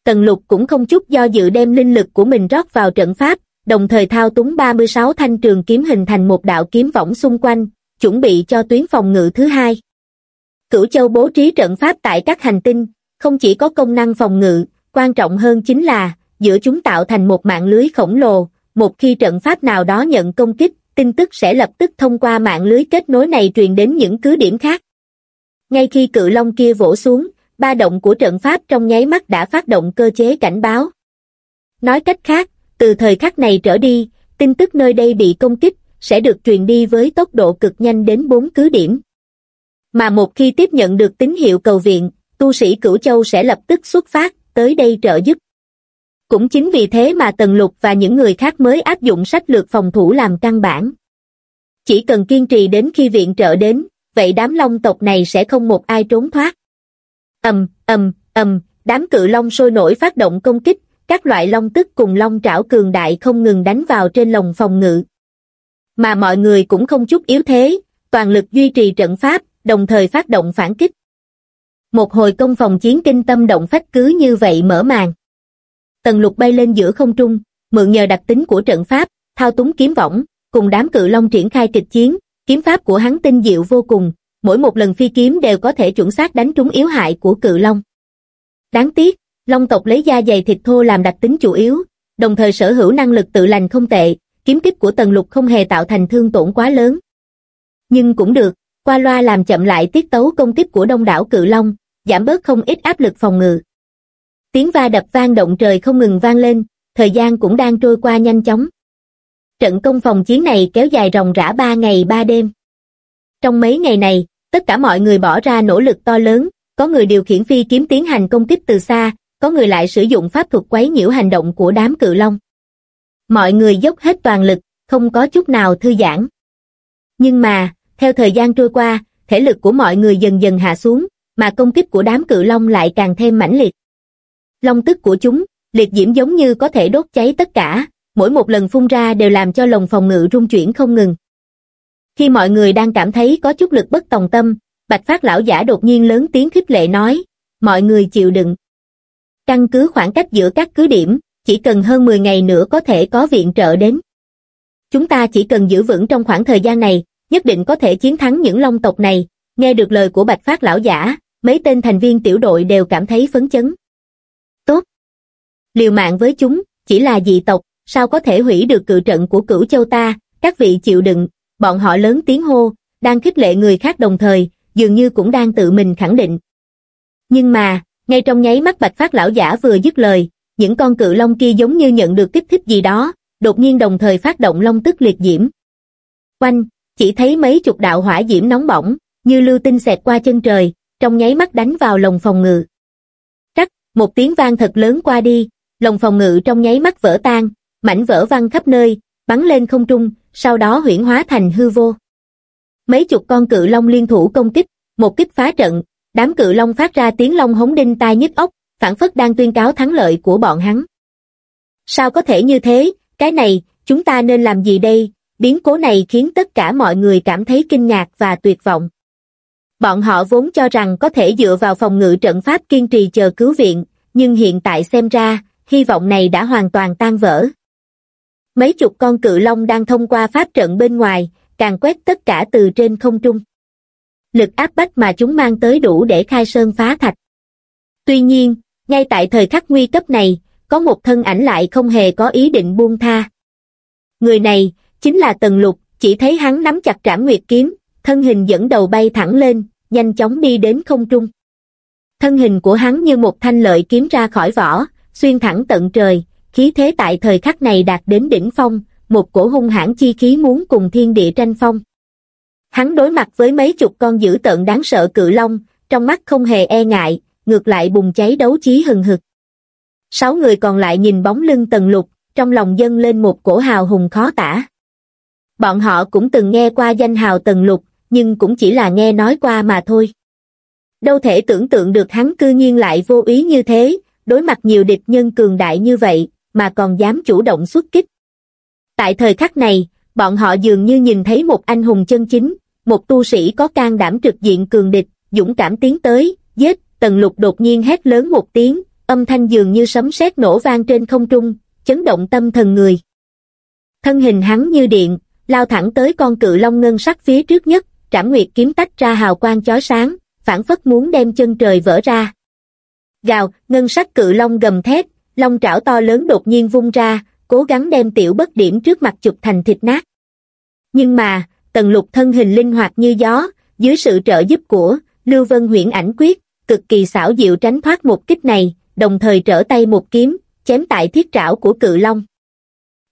Tần lục cũng không chút do dự đem linh lực của mình rót vào trận pháp, đồng thời thao túng 36 thanh trường kiếm hình thành một đạo kiếm võng xung quanh, chuẩn bị cho tuyến phòng ngự thứ hai. Cửu Châu bố trí trận pháp tại các hành tinh, không chỉ có công năng phòng ngự, quan trọng hơn chính là, giữa chúng tạo thành một mạng lưới khổng lồ, một khi trận pháp nào đó nhận công kích, tin tức sẽ lập tức thông qua mạng lưới kết nối này truyền đến những cứ điểm khác. Ngay khi cự long kia vỗ xuống, ba động của trận pháp trong nháy mắt đã phát động cơ chế cảnh báo. Nói cách khác, từ thời khắc này trở đi, tin tức nơi đây bị công kích, sẽ được truyền đi với tốc độ cực nhanh đến bốn cứ điểm. Mà một khi tiếp nhận được tín hiệu cầu viện, tu sĩ Cửu Châu sẽ lập tức xuất phát, tới đây trợ giúp. Cũng chính vì thế mà Tần Lục và những người khác mới áp dụng sách lược phòng thủ làm căn bản. Chỉ cần kiên trì đến khi viện trợ đến, vậy đám long tộc này sẽ không một ai trốn thoát ầm ầm ầm, đám cự long sôi nổi phát động công kích, các loại long tức cùng long trảo cường đại không ngừng đánh vào trên lồng phòng ngự. Mà mọi người cũng không chút yếu thế, toàn lực duy trì trận pháp, đồng thời phát động phản kích. Một hồi công phòng chiến kinh tâm động phách cứ như vậy mở màn. Tần lục bay lên giữa không trung, mượn nhờ đặc tính của trận pháp, thao túng kiếm võng, cùng đám cự long triển khai kịch chiến, kiếm pháp của hắn tinh diệu vô cùng, mỗi một lần phi kiếm đều có thể chuẩn xác đánh trúng yếu hại của cự long. Đáng tiếc, long tộc lấy da dày thịt thô làm đặc tính chủ yếu, đồng thời sở hữu năng lực tự lành không tệ, kiếm kích của tần lục không hề tạo thành thương tổn quá lớn. Nhưng cũng được, qua loa làm chậm lại tiết tấu công kích của đông đảo cự long, giảm bớt không ít áp lực phòng ngự. Tiếng va đập vang động trời không ngừng vang lên, thời gian cũng đang trôi qua nhanh chóng. Trận công phòng chiến này kéo dài ròng rã ba ngày ba đêm. Trong mấy ngày này, tất cả mọi người bỏ ra nỗ lực to lớn, có người điều khiển phi kiếm tiến hành công kích từ xa, có người lại sử dụng pháp thuật quấy nhiễu hành động của đám cự long. Mọi người dốc hết toàn lực, không có chút nào thư giãn. Nhưng mà, theo thời gian trôi qua, thể lực của mọi người dần dần hạ xuống, mà công kích của đám cự long lại càng thêm mãnh liệt. Long tức của chúng, liệt diễm giống như có thể đốt cháy tất cả, mỗi một lần phun ra đều làm cho lồng phòng ngự rung chuyển không ngừng. Khi mọi người đang cảm thấy có chút lực bất tòng tâm, Bạch Phát lão giả đột nhiên lớn tiếng khích lệ nói, mọi người chịu đựng. Căn cứ khoảng cách giữa các cứ điểm, chỉ cần hơn 10 ngày nữa có thể có viện trợ đến. Chúng ta chỉ cần giữ vững trong khoảng thời gian này, nhất định có thể chiến thắng những long tộc này, nghe được lời của Bạch Phát lão giả, mấy tên thành viên tiểu đội đều cảm thấy phấn chấn. Tốt! Liều mạng với chúng, chỉ là dị tộc, sao có thể hủy được cự trận của cửu châu ta, các vị chịu đựng, bọn họ lớn tiếng hô, đang khích lệ người khác đồng thời, dường như cũng đang tự mình khẳng định. Nhưng mà, ngay trong nháy mắt bạch phát lão giả vừa dứt lời, những con cự long kia giống như nhận được kích thích gì đó, đột nhiên đồng thời phát động long tức liệt diễm. Quanh, chỉ thấy mấy chục đạo hỏa diễm nóng bỏng, như lưu tinh xẹt qua chân trời, trong nháy mắt đánh vào lồng phòng ngự. rắc một tiếng vang thật lớn qua đi, lồng phòng ngự trong nháy mắt vỡ tan, mảnh vỡ văng khắp nơi, bắn lên không trung, sau đó huyển hóa thành hư vô. Mấy chục con cự long liên thủ công kích, một kích phá trận, đám cự long phát ra tiếng long hống đinh tai nhức óc, phản phất đang tuyên cáo thắng lợi của bọn hắn. Sao có thể như thế, cái này, chúng ta nên làm gì đây? Biến cố này khiến tất cả mọi người cảm thấy kinh ngạc và tuyệt vọng. Bọn họ vốn cho rằng có thể dựa vào phòng ngự trận pháp kiên trì chờ cứu viện, nhưng hiện tại xem ra, hy vọng này đã hoàn toàn tan vỡ. Mấy chục con cự long đang thông qua pháp trận bên ngoài, càng quét tất cả từ trên không trung. Lực áp bách mà chúng mang tới đủ để khai sơn phá thạch. Tuy nhiên, ngay tại thời khắc nguy cấp này, có một thân ảnh lại không hề có ý định buông tha. Người này, chính là Tần Lục, chỉ thấy hắn nắm chặt trảm nguyệt kiếm, thân hình dẫn đầu bay thẳng lên, nhanh chóng đi đến không trung. Thân hình của hắn như một thanh lợi kiếm ra khỏi vỏ, xuyên thẳng tận trời, khí thế tại thời khắc này đạt đến đỉnh phong, một cổ hung hãn chi khí muốn cùng thiên địa tranh phong. Hắn đối mặt với mấy chục con dữ tợn đáng sợ cự long, trong mắt không hề e ngại, ngược lại bùng cháy đấu chí hừng hực. Sáu người còn lại nhìn bóng lưng tần lục, trong lòng dâng lên một cổ hào hùng khó tả. Bọn họ cũng từng nghe qua danh hào tần lục, nhưng cũng chỉ là nghe nói qua mà thôi. Đâu thể tưởng tượng được hắn cư nhiên lại vô ý như thế, đối mặt nhiều địch nhân cường đại như vậy, mà còn dám chủ động xuất kích. Tại thời khắc này, bọn họ dường như nhìn thấy một anh hùng chân chính, một tu sĩ có can đảm trực diện cường địch, dũng cảm tiến tới, giết, tần lục đột nhiên hét lớn một tiếng, âm thanh dường như sấm sét nổ vang trên không trung, chấn động tâm thần người. Thân hình hắn như điện, lao thẳng tới con cự long ngân sắc phía trước nhất, trảm nguyệt kiếm tách ra hào quang chói sáng, phản phất muốn đem chân trời vỡ ra. Gào, ngân sắc cự long gầm thét, long trảo to lớn đột nhiên vung ra, cố gắng đem tiểu bất điểm trước mặt chụp thành thịt nát. Nhưng mà, tần lục thân hình linh hoạt như gió, dưới sự trợ giúp của Lưu Vân huyễn ảnh quyết, cực kỳ xảo diệu tránh thoát một kích này, đồng thời trở tay một kiếm, chém tại thiết trảo của cự long.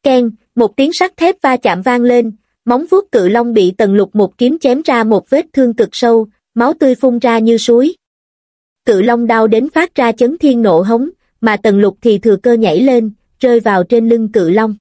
Ken, một tiếng sắt thép va chạm vang lên, móng vuốt cự long bị tần lục một kiếm chém ra một vết thương cực sâu, máu tươi phun ra như suối. Cự long đau đến phát ra chấn thiên nộ hống, mà tần lục thì thừa cơ nhảy lên, rơi vào trên lưng cự long.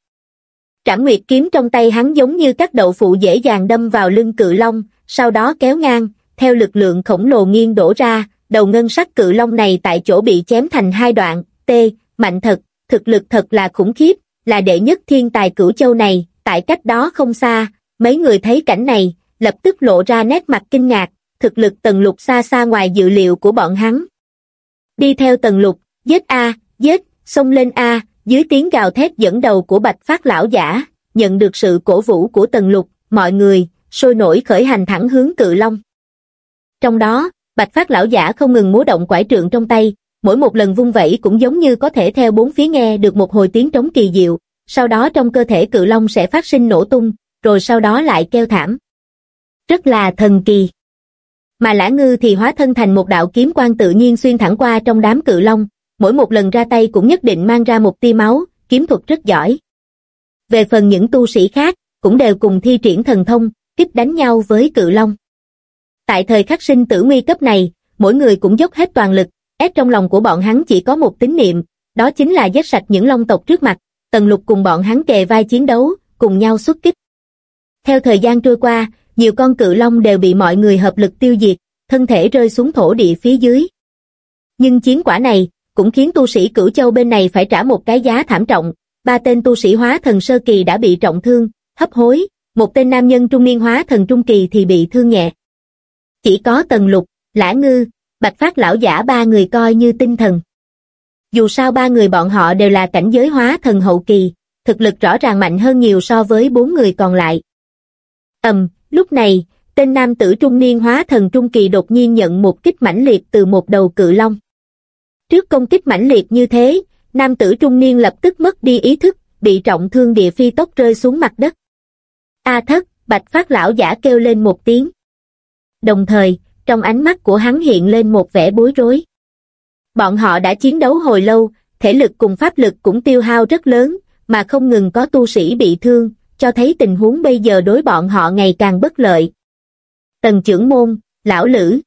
Trảm nguyệt kiếm trong tay hắn giống như các đậu phụ dễ dàng đâm vào lưng cự long, sau đó kéo ngang, theo lực lượng khổng lồ nghiêng đổ ra, đầu ngân sắc cự long này tại chỗ bị chém thành hai đoạn, tê, mạnh thật, thực lực thật là khủng khiếp, là đệ nhất thiên tài cửu châu này, tại cách đó không xa, mấy người thấy cảnh này, lập tức lộ ra nét mặt kinh ngạc, thực lực tần lục xa xa ngoài dự liệu của bọn hắn. Đi theo tần lục, giết A, giết, xông lên A, dưới tiếng gào thét dẫn đầu của bạch phát lão giả, nhận được sự cổ vũ của tần lục, mọi người, sôi nổi khởi hành thẳng hướng cự long. Trong đó, bạch phát lão giả không ngừng múa động quải trượng trong tay, mỗi một lần vung vẩy cũng giống như có thể theo bốn phía nghe được một hồi tiếng trống kỳ diệu, sau đó trong cơ thể cự long sẽ phát sinh nổ tung, rồi sau đó lại kêu thảm. Rất là thần kỳ. Mà lã ngư thì hóa thân thành một đạo kiếm quang tự nhiên xuyên thẳng qua trong đám cự long, mỗi một lần ra tay cũng nhất định mang ra một tia máu, kiếm thuật rất giỏi. Về phần những tu sĩ khác, cũng đều cùng thi triển thần thông, kích đánh nhau với cự long. Tại thời khắc sinh tử nguy cấp này, mỗi người cũng dốc hết toàn lực, ép trong lòng của bọn hắn chỉ có một tín niệm, đó chính là giết sạch những long tộc trước mặt, tần lục cùng bọn hắn kề vai chiến đấu, cùng nhau xuất kích. Theo thời gian trôi qua, nhiều con cự long đều bị mọi người hợp lực tiêu diệt, thân thể rơi xuống thổ địa phía dưới. Nhưng chiến quả này, cũng khiến tu sĩ cửu châu bên này phải trả một cái giá thảm trọng, ba tên tu sĩ hóa thần sơ kỳ đã bị trọng thương, hấp hối, một tên nam nhân trung niên hóa thần trung kỳ thì bị thương nhẹ. Chỉ có tần lục, lã ngư, bạch phát lão giả ba người coi như tinh thần. Dù sao ba người bọn họ đều là cảnh giới hóa thần hậu kỳ, thực lực rõ ràng mạnh hơn nhiều so với bốn người còn lại. Ầm, lúc này, tên nam tử trung niên hóa thần trung kỳ đột nhiên nhận một kích mãnh liệt từ một đầu cự long. Trước công kích mãnh liệt như thế, nam tử trung niên lập tức mất đi ý thức, bị trọng thương địa phi tốc rơi xuống mặt đất. A thất, bạch phát lão giả kêu lên một tiếng. Đồng thời, trong ánh mắt của hắn hiện lên một vẻ bối rối. Bọn họ đã chiến đấu hồi lâu, thể lực cùng pháp lực cũng tiêu hao rất lớn, mà không ngừng có tu sĩ bị thương, cho thấy tình huống bây giờ đối bọn họ ngày càng bất lợi. Tần trưởng môn, lão lữ.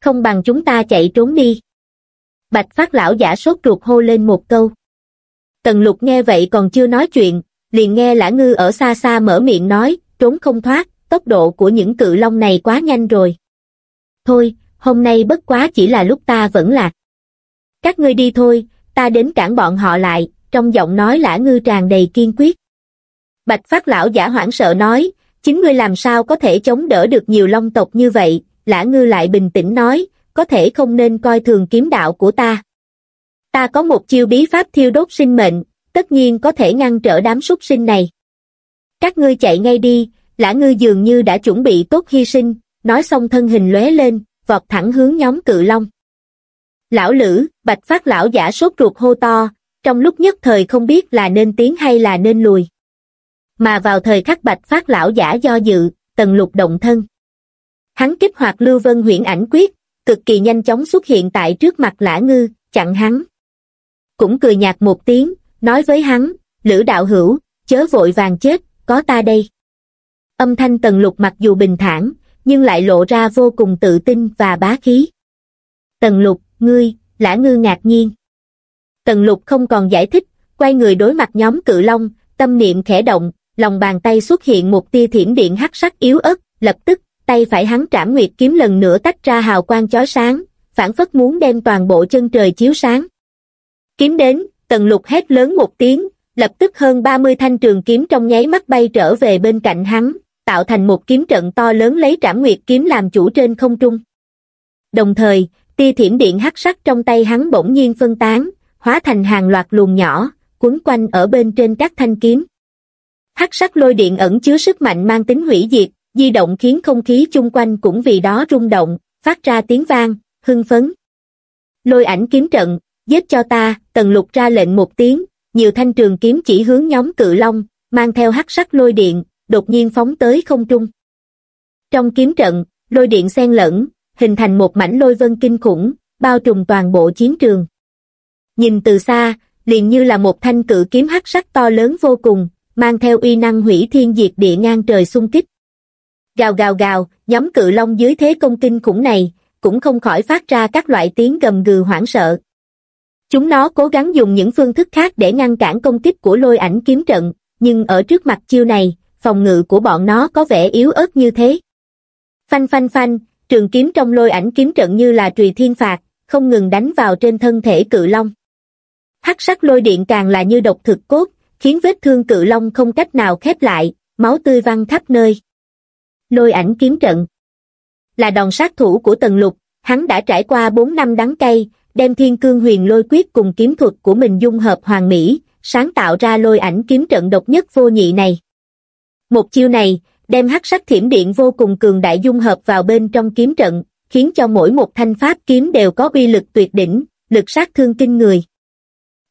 Không bằng chúng ta chạy trốn đi. Bạch phát lão giả sốt ruột hô lên một câu. Tần lục nghe vậy còn chưa nói chuyện, liền nghe lã ngư ở xa xa mở miệng nói, trốn không thoát, tốc độ của những cự long này quá nhanh rồi. Thôi, hôm nay bất quá chỉ là lúc ta vẫn lạc. Các ngươi đi thôi, ta đến cản bọn họ lại, trong giọng nói lã ngư tràn đầy kiên quyết. Bạch phát lão giả hoảng sợ nói, chính ngươi làm sao có thể chống đỡ được nhiều long tộc như vậy, lã ngư lại bình tĩnh nói, có thể không nên coi thường kiếm đạo của ta. Ta có một chiêu bí pháp thiêu đốt sinh mệnh, tất nhiên có thể ngăn trở đám súc sinh này. Các ngươi chạy ngay đi, lã ngư dường như đã chuẩn bị tốt hy sinh, nói xong thân hình lóe lên, vọt thẳng hướng nhóm cự long. Lão Lữ, Bạch Phát lão giả sốt ruột hô to, trong lúc nhất thời không biết là nên tiến hay là nên lùi. Mà vào thời khắc Bạch Phát lão giả do dự, tần lục động thân. Hắn kích hoạt Lưu Vân huyễn ảnh quyết, cực kỳ nhanh chóng xuất hiện tại trước mặt Lã Ngư, chặn hắn. Cũng cười nhạt một tiếng, nói với hắn, Lữ đạo hữu, chớ vội vàng chết, có ta đây. Âm thanh tần lục mặc dù bình thản, nhưng lại lộ ra vô cùng tự tin và bá khí. Tần lục, ngươi, lã ngư ngạc nhiên. Tần lục không còn giải thích, quay người đối mặt nhóm cự long, tâm niệm khẽ động, lòng bàn tay xuất hiện một tia thiểm điện hắc sắc yếu ớt, lập tức, tay phải hắn trảm nguyệt kiếm lần nữa tách ra hào quang chói sáng, phản phất muốn đem toàn bộ chân trời chiếu sáng. Kiếm đến, tần lục hét lớn một tiếng, lập tức hơn 30 thanh trường kiếm trong nháy mắt bay trở về bên cạnh hắn, tạo thành một kiếm trận to lớn lấy trảm nguyệt kiếm làm chủ trên không trung. Đồng thời, tia thiểm điện hắc sắc trong tay hắn bỗng nhiên phân tán, hóa thành hàng loạt luồng nhỏ, quấn quanh ở bên trên các thanh kiếm. Hắc sắc lôi điện ẩn chứa sức mạnh mang tính hủy diệt, di động khiến không khí chung quanh cũng vì đó rung động, phát ra tiếng vang, hưng phấn. Lôi ảnh kiếm trận, giết cho ta, tần lục ra lệnh một tiếng, nhiều thanh trường kiếm chỉ hướng nhóm cự long, mang theo hắc sắc lôi điện, đột nhiên phóng tới không trung. Trong kiếm trận, lôi điện xen lẫn, hình thành một mảnh lôi vân kinh khủng, bao trùm toàn bộ chiến trường. Nhìn từ xa, liền như là một thanh cự kiếm hắc sắc to lớn vô cùng, mang theo uy năng hủy thiên diệt địa ngang trời xung kích. Gào gào gào, nhóm cự long dưới thế công kinh khủng này, cũng không khỏi phát ra các loại tiếng gầm gừ hoảng sợ. Chúng nó cố gắng dùng những phương thức khác để ngăn cản công kích của lôi ảnh kiếm trận, nhưng ở trước mặt chiêu này, phòng ngự của bọn nó có vẻ yếu ớt như thế. Phanh phanh phanh, trường kiếm trong lôi ảnh kiếm trận như là trùy thiên phạt, không ngừng đánh vào trên thân thể cự long. Hắc sắc lôi điện càng là như độc thực cốt, khiến vết thương cự long không cách nào khép lại, máu tươi văng khắp nơi. Lôi ảnh kiếm trận Là đòn sát thủ của Tần Lục, hắn đã trải qua 4 năm đắng cay, đem thiên cương huyền lôi quyết cùng kiếm thuật của mình dung hợp hoàn mỹ, sáng tạo ra lôi ảnh kiếm trận độc nhất vô nhị này. Một chiêu này, đem hắc sắc thiểm điện vô cùng cường đại dung hợp vào bên trong kiếm trận, khiến cho mỗi một thanh pháp kiếm đều có uy lực tuyệt đỉnh, lực sát thương kinh người.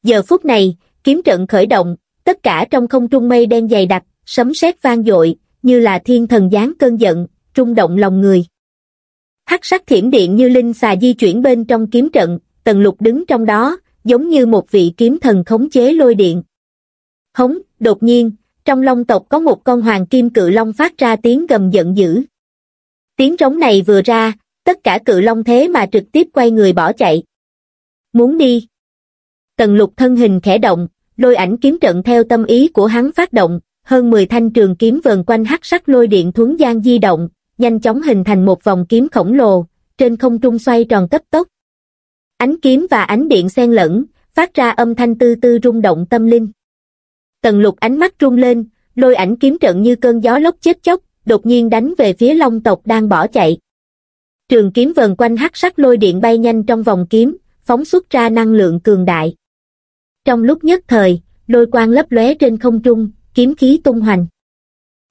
Giờ phút này, kiếm trận khởi động, tất cả trong không trung mây đen dày đặc, sấm sét vang dội, như là thiên thần giáng cơn giận, rung động lòng người. Hắc sắc thiểm điện như linh xà di chuyển bên trong kiếm trận, tần lục đứng trong đó, giống như một vị kiếm thần khống chế lôi điện. Hống, đột nhiên, trong long tộc có một con hoàng kim cự long phát ra tiếng gầm giận dữ. Tiếng trống này vừa ra, tất cả cự long thế mà trực tiếp quay người bỏ chạy. Muốn đi. Tần lục thân hình khẽ động, lôi ảnh kiếm trận theo tâm ý của hắn phát động, hơn 10 thanh trường kiếm vờn quanh hắc sắc lôi điện thuấn gian di động, nhanh chóng hình thành một vòng kiếm khổng lồ, trên không trung xoay tròn cấp tốc. Ánh kiếm và ánh điện xen lẫn, phát ra âm thanh tư tư rung động tâm linh. Tần lục ánh mắt rung lên, lôi ảnh kiếm trận như cơn gió lốc chết chóc, đột nhiên đánh về phía long tộc đang bỏ chạy. Trường kiếm vần quanh hắc sắc lôi điện bay nhanh trong vòng kiếm, phóng xuất ra năng lượng cường đại. Trong lúc nhất thời, lôi quang lấp lóe trên không trung, kiếm khí tung hoành.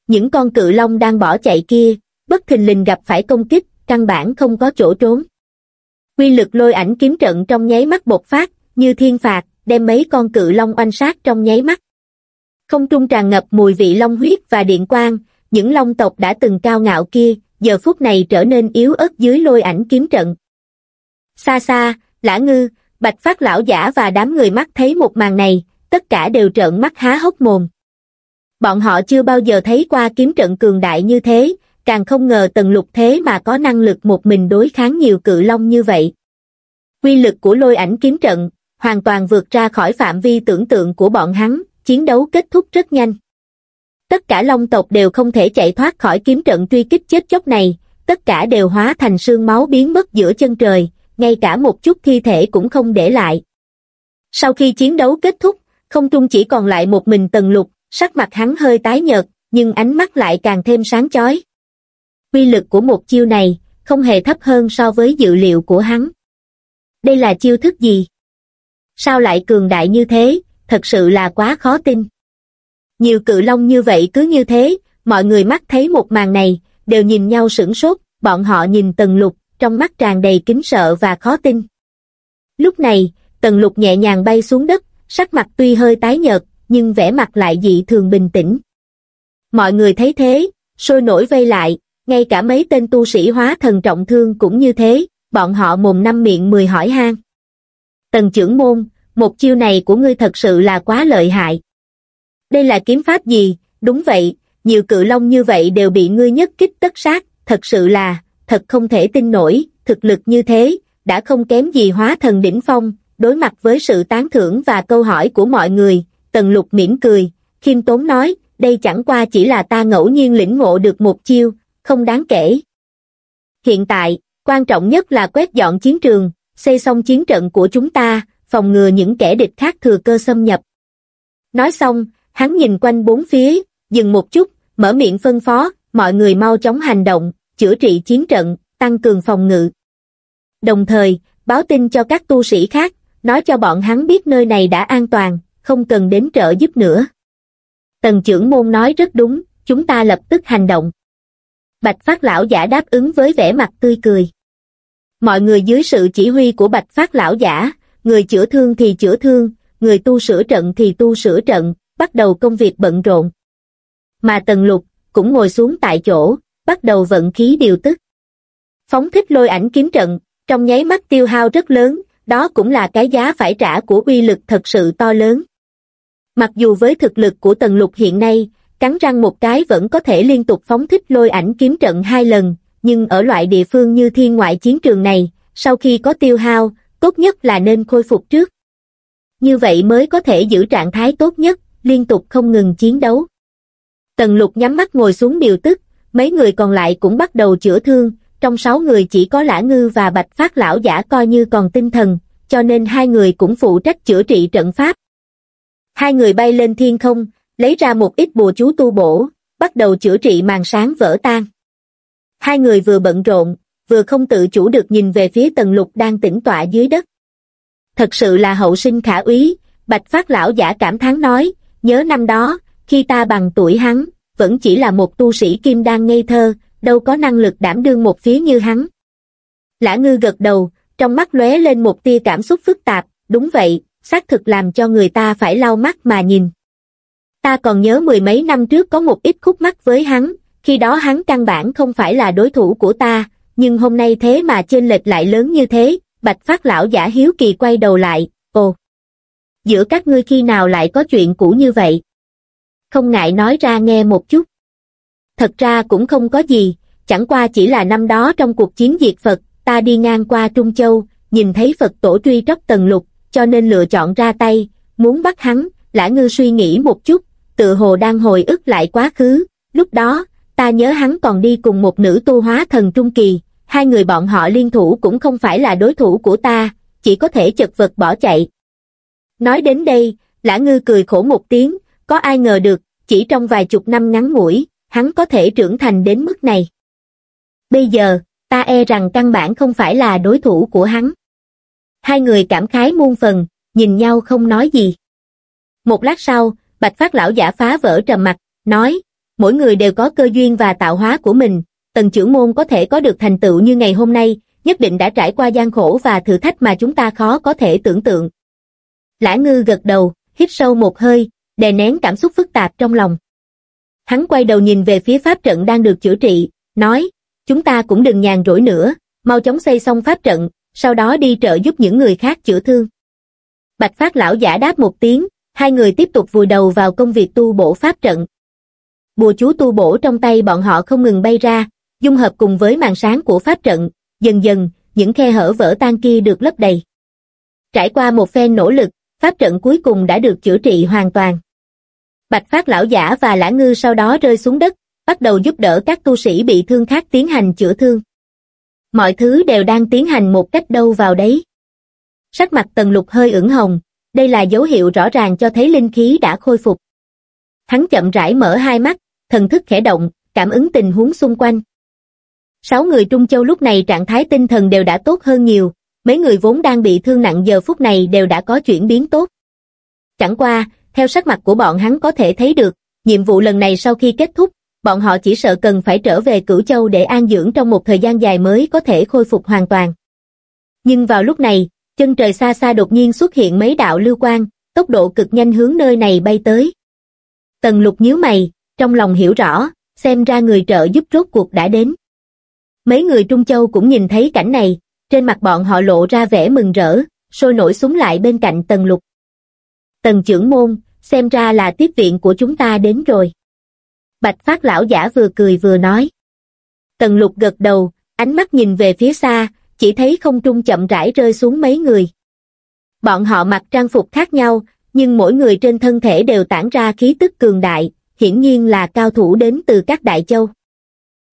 Những con cự long đang bỏ chạy kia, bất thình lình gặp phải công kích, căn bản không có chỗ trốn. Quy lực lôi ảnh kiếm trận trong nháy mắt bộc phát, như thiên phạt, đem mấy con cự long oanh sát trong nháy mắt. Không trung tràn ngập mùi vị long huyết và điện quang, những long tộc đã từng cao ngạo kia, giờ phút này trở nên yếu ớt dưới lôi ảnh kiếm trận. Xa xa, Lã Ngư, Bạch Phát lão giả và đám người mắt thấy một màn này, tất cả đều trợn mắt há hốc mồm. Bọn họ chưa bao giờ thấy qua kiếm trận cường đại như thế, càng không ngờ tần lục thế mà có năng lực một mình đối kháng nhiều cự long như vậy. Quy lực của lôi ảnh kiếm trận, hoàn toàn vượt ra khỏi phạm vi tưởng tượng của bọn hắn, chiến đấu kết thúc rất nhanh. Tất cả long tộc đều không thể chạy thoát khỏi kiếm trận truy kích chết chóc này, tất cả đều hóa thành sương máu biến mất giữa chân trời, ngay cả một chút thi thể cũng không để lại. Sau khi chiến đấu kết thúc, không trung chỉ còn lại một mình tần lục, sắc mặt hắn hơi tái nhợt, nhưng ánh mắt lại càng thêm sáng chói. Quy lực của một chiêu này, không hề thấp hơn so với dự liệu của hắn. Đây là chiêu thức gì? Sao lại cường đại như thế, thật sự là quá khó tin. Nhiều cự long như vậy cứ như thế, mọi người mắt thấy một màn này, đều nhìn nhau sửng sốt, bọn họ nhìn tần lục, trong mắt tràn đầy kính sợ và khó tin. Lúc này, tần lục nhẹ nhàng bay xuống đất, sắc mặt tuy hơi tái nhợt, nhưng vẻ mặt lại dị thường bình tĩnh. Mọi người thấy thế, sôi nổi vây lại, ngay cả mấy tên tu sĩ hóa thần trọng thương cũng như thế, bọn họ mồm năm miệng mười hỏi han. Tần trưởng môn, một chiêu này của ngươi thật sự là quá lợi hại. Đây là kiếm pháp gì, đúng vậy, nhiều cự long như vậy đều bị ngươi nhất kích tất sát, thật sự là, thật không thể tin nổi, thực lực như thế, đã không kém gì hóa thần đỉnh phong, đối mặt với sự tán thưởng và câu hỏi của mọi người, tần lục mỉm cười, khiêm tốn nói, đây chẳng qua chỉ là ta ngẫu nhiên lĩnh ngộ được một chiêu, không đáng kể. Hiện tại, quan trọng nhất là quét dọn chiến trường, xây xong chiến trận của chúng ta, phòng ngừa những kẻ địch khác thừa cơ xâm nhập. Nói xong, hắn nhìn quanh bốn phía, dừng một chút, mở miệng phân phó, mọi người mau chóng hành động, chữa trị chiến trận, tăng cường phòng ngự. Đồng thời, báo tin cho các tu sĩ khác, nói cho bọn hắn biết nơi này đã an toàn, không cần đến trợ giúp nữa. Tần trưởng môn nói rất đúng, chúng ta lập tức hành động. Bạch Phát Lão giả đáp ứng với vẻ mặt tươi cười. Mọi người dưới sự chỉ huy của Bạch Phát Lão giả, người chữa thương thì chữa thương, người tu sửa trận thì tu sửa trận, bắt đầu công việc bận rộn. Mà Tần Lục cũng ngồi xuống tại chỗ, bắt đầu vận khí điều tức. Phóng thích lôi ảnh kiếm trận, trong nháy mắt tiêu hao rất lớn, đó cũng là cái giá phải trả của uy lực thật sự to lớn. Mặc dù với thực lực của Tần Lục hiện nay, cắn răng một cái vẫn có thể liên tục phóng thích lôi ảnh kiếm trận hai lần, nhưng ở loại địa phương như thiên ngoại chiến trường này, sau khi có tiêu hao, tốt nhất là nên khôi phục trước. Như vậy mới có thể giữ trạng thái tốt nhất, liên tục không ngừng chiến đấu. Tần lục nhắm mắt ngồi xuống điều tức, mấy người còn lại cũng bắt đầu chữa thương, trong sáu người chỉ có Lã Ngư và Bạch Phát Lão giả coi như còn tinh thần, cho nên hai người cũng phụ trách chữa trị trận pháp. Hai người bay lên thiên không, lấy ra một ít bùa chú tu bổ, bắt đầu chữa trị màn sáng vỡ tan. Hai người vừa bận rộn, vừa không tự chủ được nhìn về phía tần lục đang tĩnh tọa dưới đất. Thật sự là hậu sinh khả úy, Bạch Phát lão giả cảm thán nói, nhớ năm đó, khi ta bằng tuổi hắn, vẫn chỉ là một tu sĩ kim đan ngây thơ, đâu có năng lực đảm đương một phía như hắn. Lã ngư gật đầu, trong mắt lóe lên một tia cảm xúc phức tạp, đúng vậy, xác thực làm cho người ta phải lau mắt mà nhìn. Ta còn nhớ mười mấy năm trước có một ít khúc mắc với hắn, khi đó hắn căn bản không phải là đối thủ của ta, nhưng hôm nay thế mà chênh lệch lại lớn như thế, bạch phát lão giả hiếu kỳ quay đầu lại, ồ. Giữa các ngươi khi nào lại có chuyện cũ như vậy? Không ngại nói ra nghe một chút. Thật ra cũng không có gì, chẳng qua chỉ là năm đó trong cuộc chiến diệt Phật, ta đi ngang qua Trung Châu, nhìn thấy Phật tổ truy tróc tần lục, cho nên lựa chọn ra tay, muốn bắt hắn, lã ngư suy nghĩ một chút, tự hồ đang hồi ức lại quá khứ, lúc đó, ta nhớ hắn còn đi cùng một nữ tu hóa thần Trung Kỳ, hai người bọn họ liên thủ cũng không phải là đối thủ của ta, chỉ có thể chật vật bỏ chạy. Nói đến đây, Lã Ngư cười khổ một tiếng, có ai ngờ được, chỉ trong vài chục năm ngắn ngủi, hắn có thể trưởng thành đến mức này. Bây giờ, ta e rằng căn bản không phải là đối thủ của hắn. Hai người cảm khái muôn phần, nhìn nhau không nói gì. Một lát sau, Bạch Phát lão giả phá vỡ trầm mặt, nói, mỗi người đều có cơ duyên và tạo hóa của mình, tần trưởng môn có thể có được thành tựu như ngày hôm nay, nhất định đã trải qua gian khổ và thử thách mà chúng ta khó có thể tưởng tượng. Lã ngư gật đầu, hít sâu một hơi, đè nén cảm xúc phức tạp trong lòng. Hắn quay đầu nhìn về phía pháp trận đang được chữa trị, nói, chúng ta cũng đừng nhàn rỗi nữa, mau chóng xây xong pháp trận, sau đó đi trợ giúp những người khác chữa thương. Bạch Phát lão giả đáp một tiếng, hai người tiếp tục vùi đầu vào công việc tu bổ pháp trận. Bùa chú tu bổ trong tay bọn họ không ngừng bay ra, dung hợp cùng với màn sáng của pháp trận, dần dần, những khe hở vỡ tan kia được lấp đầy. Trải qua một phen nỗ lực, pháp trận cuối cùng đã được chữa trị hoàn toàn. Bạch Phát lão giả và Lã Ngư sau đó rơi xuống đất, bắt đầu giúp đỡ các tu sĩ bị thương khác tiến hành chữa thương. Mọi thứ đều đang tiến hành một cách đâu vào đấy. Sắc mặt tần lục hơi ửng hồng, đây là dấu hiệu rõ ràng cho thấy linh khí đã khôi phục. Hắn chậm rãi mở hai mắt, thần thức khẽ động, cảm ứng tình huống xung quanh. Sáu người Trung Châu lúc này trạng thái tinh thần đều đã tốt hơn nhiều, mấy người vốn đang bị thương nặng giờ phút này đều đã có chuyển biến tốt. Chẳng qua, theo sắc mặt của bọn hắn có thể thấy được, nhiệm vụ lần này sau khi kết thúc, bọn họ chỉ sợ cần phải trở về Cửu Châu để an dưỡng trong một thời gian dài mới có thể khôi phục hoàn toàn. Nhưng vào lúc này, chân trời xa xa đột nhiên xuất hiện mấy đạo lưu quang, tốc độ cực nhanh hướng nơi này bay tới. Tần lục nhíu mày, trong lòng hiểu rõ, xem ra người trợ giúp rốt cuộc đã đến. Mấy người Trung Châu cũng nhìn thấy cảnh này, trên mặt bọn họ lộ ra vẻ mừng rỡ, sôi nổi súng lại bên cạnh tần lục. Tần trưởng môn, xem ra là tiếp viện của chúng ta đến rồi. Bạch phát lão giả vừa cười vừa nói. Tần lục gật đầu, ánh mắt nhìn về phía xa, chỉ thấy không trung chậm rãi rơi xuống mấy người. Bọn họ mặc trang phục khác nhau, nhưng mỗi người trên thân thể đều tản ra khí tức cường đại, hiển nhiên là cao thủ đến từ các đại châu.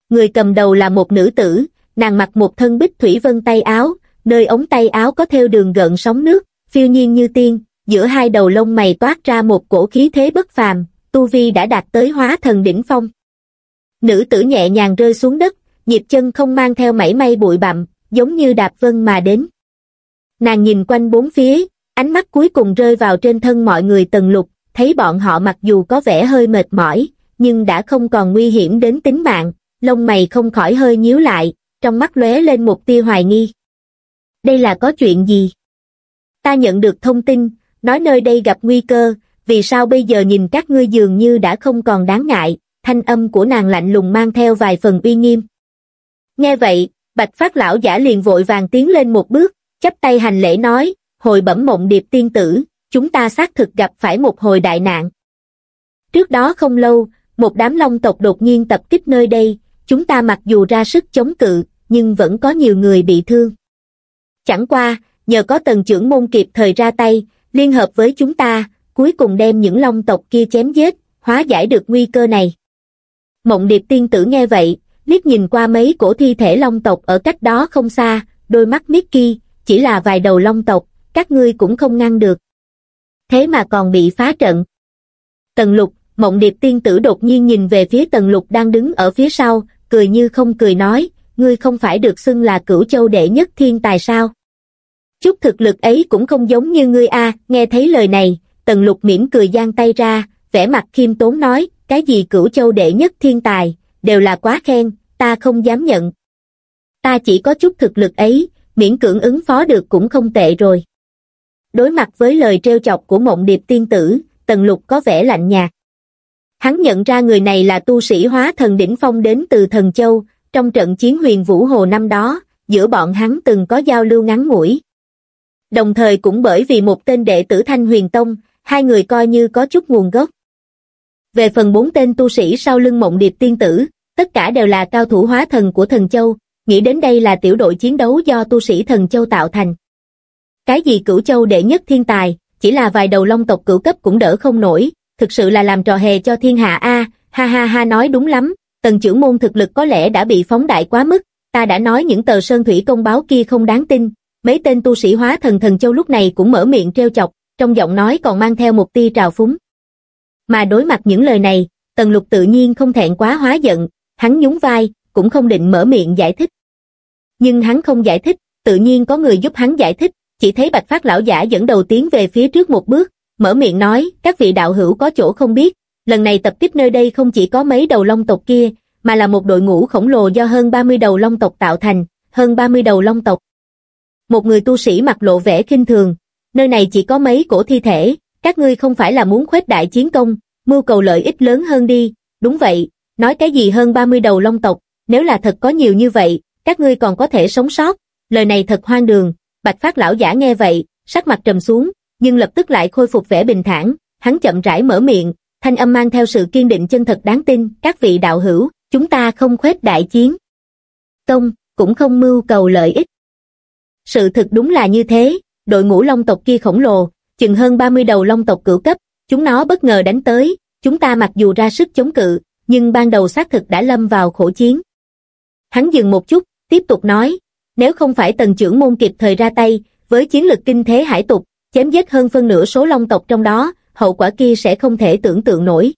Người cầm đầu là một nữ tử, nàng mặc một thân bích thủy vân tay áo, nơi ống tay áo có theo đường gợn sóng nước, phiêu nhiên như tiên, giữa hai đầu lông mày toát ra một cổ khí thế bất phàm, tu vi đã đạt tới hóa thần đỉnh phong. Nữ tử nhẹ nhàng rơi xuống đất, nhịp chân không mang theo mảy may bụi bặm, giống như đạp vân mà đến. Nàng nhìn quanh bốn phía, ánh mắt cuối cùng rơi vào trên thân mọi người tần lục, thấy bọn họ mặc dù có vẻ hơi mệt mỏi, nhưng đã không còn nguy hiểm đến tính mạng, lông mày không khỏi hơi nhíu lại, trong mắt lóe lên một tia hoài nghi. Đây là có chuyện gì? Ta nhận được thông tin, nói nơi đây gặp nguy cơ, vì sao bây giờ nhìn các ngươi dường như đã không còn đáng ngại, thanh âm của nàng lạnh lùng mang theo vài phần uy nghiêm. Nghe vậy, Bạch Phát lão giả liền vội vàng tiến lên một bước, chắp tay hành lễ nói, hồi bẩm mộng điệp tiên tử, chúng ta xác thực gặp phải một hồi đại nạn. Trước đó không lâu, một đám long tộc đột nhiên tập kích nơi đây, chúng ta mặc dù ra sức chống cự, nhưng vẫn có nhiều người bị thương. Chẳng qua, nhờ có tần trưởng môn kịp thời ra tay, liên hợp với chúng ta, cuối cùng đem những long tộc kia chém giết, hóa giải được nguy cơ này. Mộng điệp tiên tử nghe vậy, liếc nhìn qua mấy cổ thi thể long tộc ở cách đó không xa, đôi mắt Mickey, chỉ là vài đầu long tộc, các ngươi cũng không ngăn được. Thế mà còn bị phá trận. Tần lục, mộng điệp tiên tử đột nhiên nhìn về phía tần lục đang đứng ở phía sau, cười như không cười nói, ngươi không phải được xưng là cửu châu đệ nhất thiên tài sao? Chút thực lực ấy cũng không giống như ngươi a nghe thấy lời này, tần lục mỉm cười giang tay ra, vẻ mặt khiêm tốn nói, cái gì cửu châu đệ nhất thiên tài, đều là quá khen, ta không dám nhận. Ta chỉ có chút thực lực ấy, miễn cưỡng ứng phó được cũng không tệ rồi. Đối mặt với lời trêu chọc của mộng điệp tiên tử, tần lục có vẻ lạnh nhạt. Hắn nhận ra người này là tu sĩ hóa thần đỉnh phong đến từ thần châu, trong trận chiến huyền vũ hồ năm đó, giữa bọn hắn từng có giao lưu ngắn ngủi. Đồng thời cũng bởi vì một tên đệ tử Thanh Huyền Tông, hai người coi như có chút nguồn gốc. Về phần bốn tên tu sĩ sau lưng mộng điệp tiên tử, tất cả đều là cao thủ hóa thần của thần châu, nghĩ đến đây là tiểu đội chiến đấu do tu sĩ thần châu tạo thành. Cái gì cửu châu đệ nhất thiên tài, chỉ là vài đầu long tộc cửu cấp cũng đỡ không nổi, thực sự là làm trò hề cho thiên hạ a ha ha ha nói đúng lắm, tần trưởng môn thực lực có lẽ đã bị phóng đại quá mức, ta đã nói những tờ sơn thủy công báo kia không đáng tin, mấy tên tu sĩ hóa thần thần châu lúc này cũng mở miệng treo chọc, trong giọng nói còn mang theo một tia trào phúng. Mà đối mặt những lời này, tần lục tự nhiên không thẹn quá hóa giận, hắn nhún vai, cũng không định mở miệng giải thích. Nhưng hắn không giải thích, tự nhiên có người giúp hắn giải thích, chỉ thấy bạch phát lão giả dẫn đầu tiến về phía trước một bước, mở miệng nói, các vị đạo hữu có chỗ không biết, lần này tập kích nơi đây không chỉ có mấy đầu long tộc kia, mà là một đội ngũ khổng lồ do hơn 30 đầu long tộc tạo thành, hơn 30 đầu long tộc. Một người tu sĩ mặt lộ vẻ kinh thường, nơi này chỉ có mấy cổ thi thể, các ngươi không phải là muốn khuếch đại chiến công, mưu cầu lợi ích lớn hơn đi, đúng vậy, nói cái gì hơn 30 đầu long tộc, nếu là thật có nhiều như vậy, các ngươi còn có thể sống sót, lời này thật hoang đường, bạch phát lão giả nghe vậy, sắc mặt trầm xuống, nhưng lập tức lại khôi phục vẻ bình thản, hắn chậm rãi mở miệng, thanh âm mang theo sự kiên định chân thật đáng tin, các vị đạo hữu, chúng ta không khuếch đại chiến. Công, cũng không mưu cầu lợi ích. Sự thực đúng là như thế, đội ngũ long tộc kia khổng lồ, chừng hơn 30 đầu long tộc cửu cấp, chúng nó bất ngờ đánh tới, chúng ta mặc dù ra sức chống cự, nhưng ban đầu xác thực đã lâm vào khổ chiến. Hắn dừng một chút, tiếp tục nói, nếu không phải tần trưởng môn kịp thời ra tay, với chiến lực kinh thế hải tục, chém giết hơn phân nửa số long tộc trong đó, hậu quả kia sẽ không thể tưởng tượng nổi.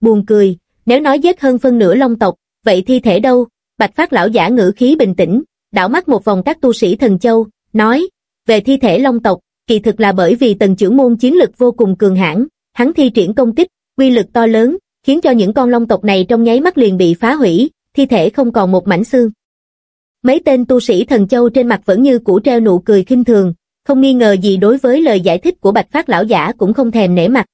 Buồn cười, nếu nói giết hơn phân nửa long tộc, vậy thi thể đâu? Bạch phát lão giả ngữ khí bình tĩnh, đảo mắt một vòng các tu sĩ thần châu, nói, về thi thể long tộc, kỳ thực là bởi vì tần trưởng môn chiến lực vô cùng cường hãn, hắn thi triển công kích, quy lực to lớn, khiến cho những con long tộc này trong nháy mắt liền bị phá hủy, thi thể không còn một mảnh xương. Mấy tên tu sĩ thần châu trên mặt vẫn như cũ treo nụ cười khinh thường, không nghi ngờ gì đối với lời giải thích của bạch phát lão giả cũng không thèm nể mặt.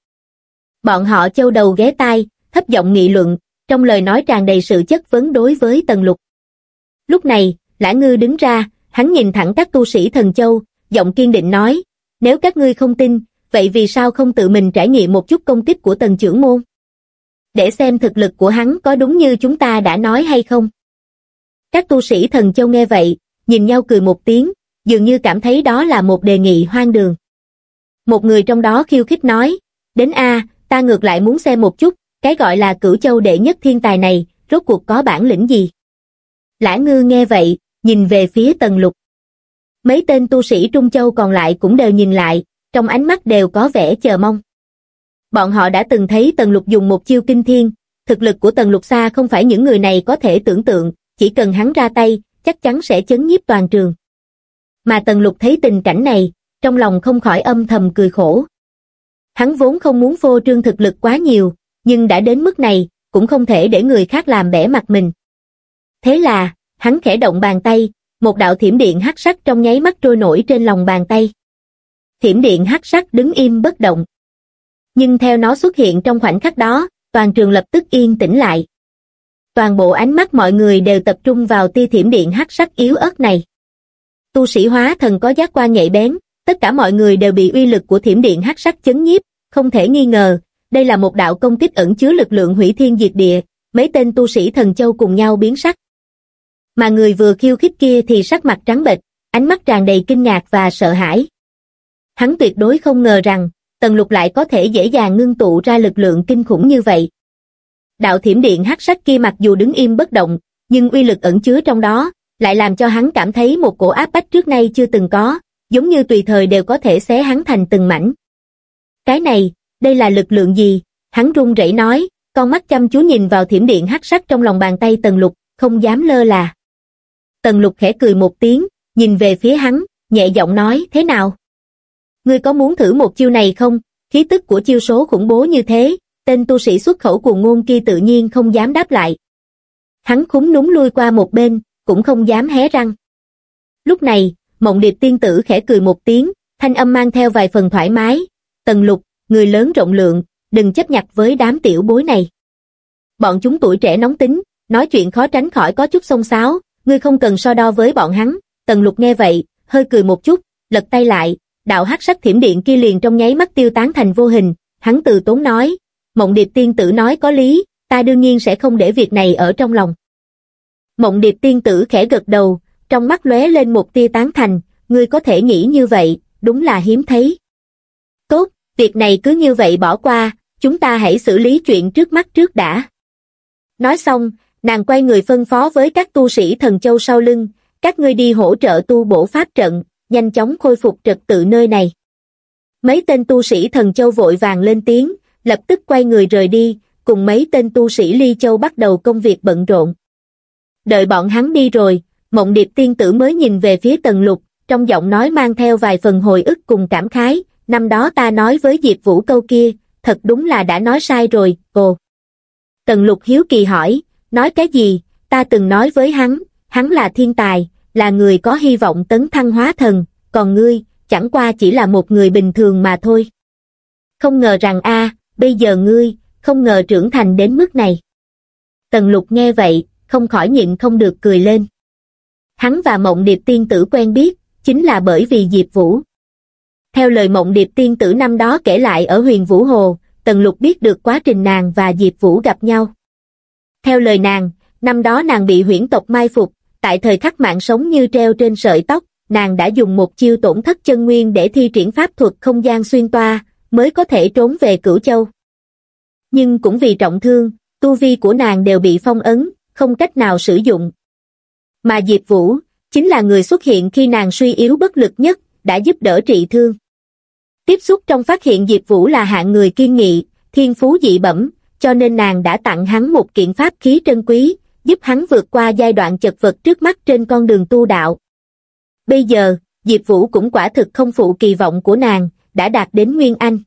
Bọn họ châu đầu ghé tai, thấp giọng nghị luận, trong lời nói tràn đầy sự chất vấn đối với tần lục. Lúc này, lã ngư đứng ra, hắn nhìn thẳng các tu sĩ thần châu, giọng kiên định nói, nếu các ngươi không tin, vậy vì sao không tự mình trải nghiệm một chút công kích của tần trưởng môn? Để xem thực lực của hắn có đúng như chúng ta đã nói hay không? Các tu sĩ thần châu nghe vậy, nhìn nhau cười một tiếng, dường như cảm thấy đó là một đề nghị hoang đường. Một người trong đó khiêu khích nói, đến A, ta ngược lại muốn xem một chút, cái gọi là cửu châu đệ nhất thiên tài này, rốt cuộc có bản lĩnh gì? Lã ngư nghe vậy, nhìn về phía tần lục. Mấy tên tu sĩ Trung Châu còn lại cũng đều nhìn lại, trong ánh mắt đều có vẻ chờ mong. Bọn họ đã từng thấy tần lục dùng một chiêu kinh thiên, thực lực của tần lục xa không phải những người này có thể tưởng tượng, chỉ cần hắn ra tay, chắc chắn sẽ chấn nhiếp toàn trường. Mà tần lục thấy tình cảnh này, trong lòng không khỏi âm thầm cười khổ. Hắn vốn không muốn phô trương thực lực quá nhiều, nhưng đã đến mức này, cũng không thể để người khác làm bẻ mặt mình. Thế là, hắn khẽ động bàn tay, một đạo thiểm điện hắc sắc trong nháy mắt trôi nổi trên lòng bàn tay. Thiểm điện hắc sắc đứng im bất động. Nhưng theo nó xuất hiện trong khoảnh khắc đó, toàn trường lập tức yên tĩnh lại. Toàn bộ ánh mắt mọi người đều tập trung vào tia thiểm điện hắc sắc yếu ớt này. Tu sĩ hóa thần có giác quan nhạy bén, tất cả mọi người đều bị uy lực của thiểm điện hắc sắc chấn nhiếp, không thể nghi ngờ, đây là một đạo công kích ẩn chứa lực lượng hủy thiên diệt địa, mấy tên tu sĩ thần châu cùng nhau biến sắc. Mà người vừa khiêu khích kia thì sắc mặt trắng bệch, ánh mắt tràn đầy kinh ngạc và sợ hãi. Hắn tuyệt đối không ngờ rằng, Tần Lục lại có thể dễ dàng ngưng tụ ra lực lượng kinh khủng như vậy. Đạo thiểm điện hắc sắc kia mặc dù đứng im bất động, nhưng uy lực ẩn chứa trong đó, lại làm cho hắn cảm thấy một cổ áp bách trước nay chưa từng có, giống như tùy thời đều có thể xé hắn thành từng mảnh. Cái này, đây là lực lượng gì? Hắn run rẩy nói, con mắt chăm chú nhìn vào thiểm điện hắc sắc trong lòng bàn tay Tần Lục, không dám lơ là. Tần Lục khẽ cười một tiếng, nhìn về phía hắn, nhẹ giọng nói, thế nào? Ngươi có muốn thử một chiêu này không? Khí tức của chiêu số khủng bố như thế, tên tu sĩ xuất khẩu cuồng ngôn kia tự nhiên không dám đáp lại. Hắn khúng núng lui qua một bên, cũng không dám hé răng. Lúc này, mộng điệp tiên tử khẽ cười một tiếng, thanh âm mang theo vài phần thoải mái. Tần lục, người lớn rộng lượng, đừng chấp nhặt với đám tiểu bối này. Bọn chúng tuổi trẻ nóng tính, nói chuyện khó tránh khỏi có chút xông xáo, ngươi không cần so đo với bọn hắn. Tần lục nghe vậy, hơi cười một chút, lật tay lại, đạo hắc sắc thiểm điện kia liền trong nháy mắt tiêu tán thành vô hình, hắn từ tốn nói, mộng điệp tiên tử nói có lý, ta đương nhiên sẽ không để việc này ở trong lòng. Mộng điệp tiên tử khẽ gật đầu, trong mắt lóe lên một tia tán thành, ngươi có thể nghĩ như vậy, đúng là hiếm thấy. Tốt, việc này cứ như vậy bỏ qua, chúng ta hãy xử lý chuyện trước mắt trước đã. Nói xong, nàng quay người phân phó với các tu sĩ thần châu sau lưng, các ngươi đi hỗ trợ tu bổ pháp trận, nhanh chóng khôi phục trật tự nơi này. Mấy tên tu sĩ thần châu vội vàng lên tiếng, lập tức quay người rời đi, cùng mấy tên tu sĩ ly châu bắt đầu công việc bận rộn. Đợi bọn hắn đi rồi, mộng điệp tiên tử mới nhìn về phía tần lục, trong giọng nói mang theo vài phần hồi ức cùng cảm khái, năm đó ta nói với Diệp Vũ câu kia, thật đúng là đã nói sai rồi, ồ. Tần lục hiếu kỳ hỏi, nói cái gì, ta từng nói với hắn, hắn là thiên tài, là người có hy vọng tấn thăng hóa thần, còn ngươi, chẳng qua chỉ là một người bình thường mà thôi. Không ngờ rằng a, bây giờ ngươi, không ngờ trưởng thành đến mức này. Tần lục nghe vậy, không khỏi nhịn không được cười lên. Hắn và mộng điệp tiên tử quen biết, chính là bởi vì Diệp Vũ. Theo lời mộng điệp tiên tử năm đó kể lại ở huyền Vũ Hồ, Tần Lục biết được quá trình nàng và Diệp Vũ gặp nhau. Theo lời nàng, năm đó nàng bị huyễn tộc mai phục, tại thời khắc mạng sống như treo trên sợi tóc, nàng đã dùng một chiêu tổn thất chân nguyên để thi triển pháp thuật không gian xuyên toa, mới có thể trốn về Cửu Châu. Nhưng cũng vì trọng thương, tu vi của nàng đều bị phong ấn, không cách nào sử dụng. Mà Diệp Vũ, chính là người xuất hiện khi nàng suy yếu bất lực nhất, đã giúp đỡ trị thương. Tiếp xúc trong phát hiện Diệp Vũ là hạng người kiên nghị, thiên phú dị bẩm, cho nên nàng đã tặng hắn một kiện pháp khí trân quý, giúp hắn vượt qua giai đoạn chật vật trước mắt trên con đường tu đạo. Bây giờ, Diệp Vũ cũng quả thực không phụ kỳ vọng của nàng, đã đạt đến Nguyên Anh.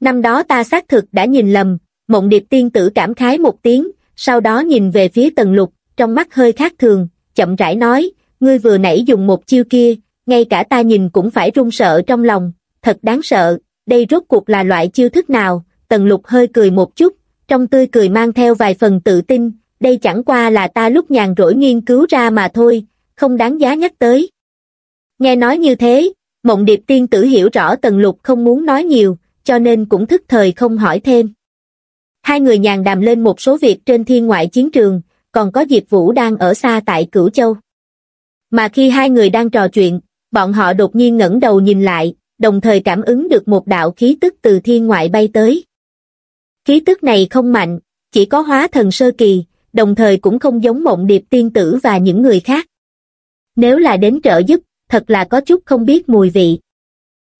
Năm đó ta xác thực đã nhìn lầm, mộng điệp tiên tử cảm khái một tiếng, sau đó nhìn về phía tần lục, trong mắt hơi khác thường, chậm rãi nói, ngươi vừa nãy dùng một chiêu kia, ngay cả ta nhìn cũng phải run sợ trong lòng, thật đáng sợ, đây rốt cuộc là loại chiêu thức nào, tần lục hơi cười một chút, trong tươi cười mang theo vài phần tự tin, đây chẳng qua là ta lúc nhàn rỗi nghiên cứu ra mà thôi, không đáng giá nhắc tới. Nghe nói như thế, mộng điệp tiên tử hiểu rõ tần lục không muốn nói nhiều, cho nên cũng thức thời không hỏi thêm. Hai người nhàn đàm lên một số việc trên thiên ngoại chiến trường, còn có Diệp Vũ đang ở xa tại Cửu Châu. Mà khi hai người đang trò chuyện, bọn họ đột nhiên ngẩng đầu nhìn lại, đồng thời cảm ứng được một đạo khí tức từ thiên ngoại bay tới. Khí tức này không mạnh, chỉ có hóa thần sơ kỳ, đồng thời cũng không giống mộng điệp tiên tử và những người khác. Nếu là đến trợ giúp, thật là có chút không biết mùi vị.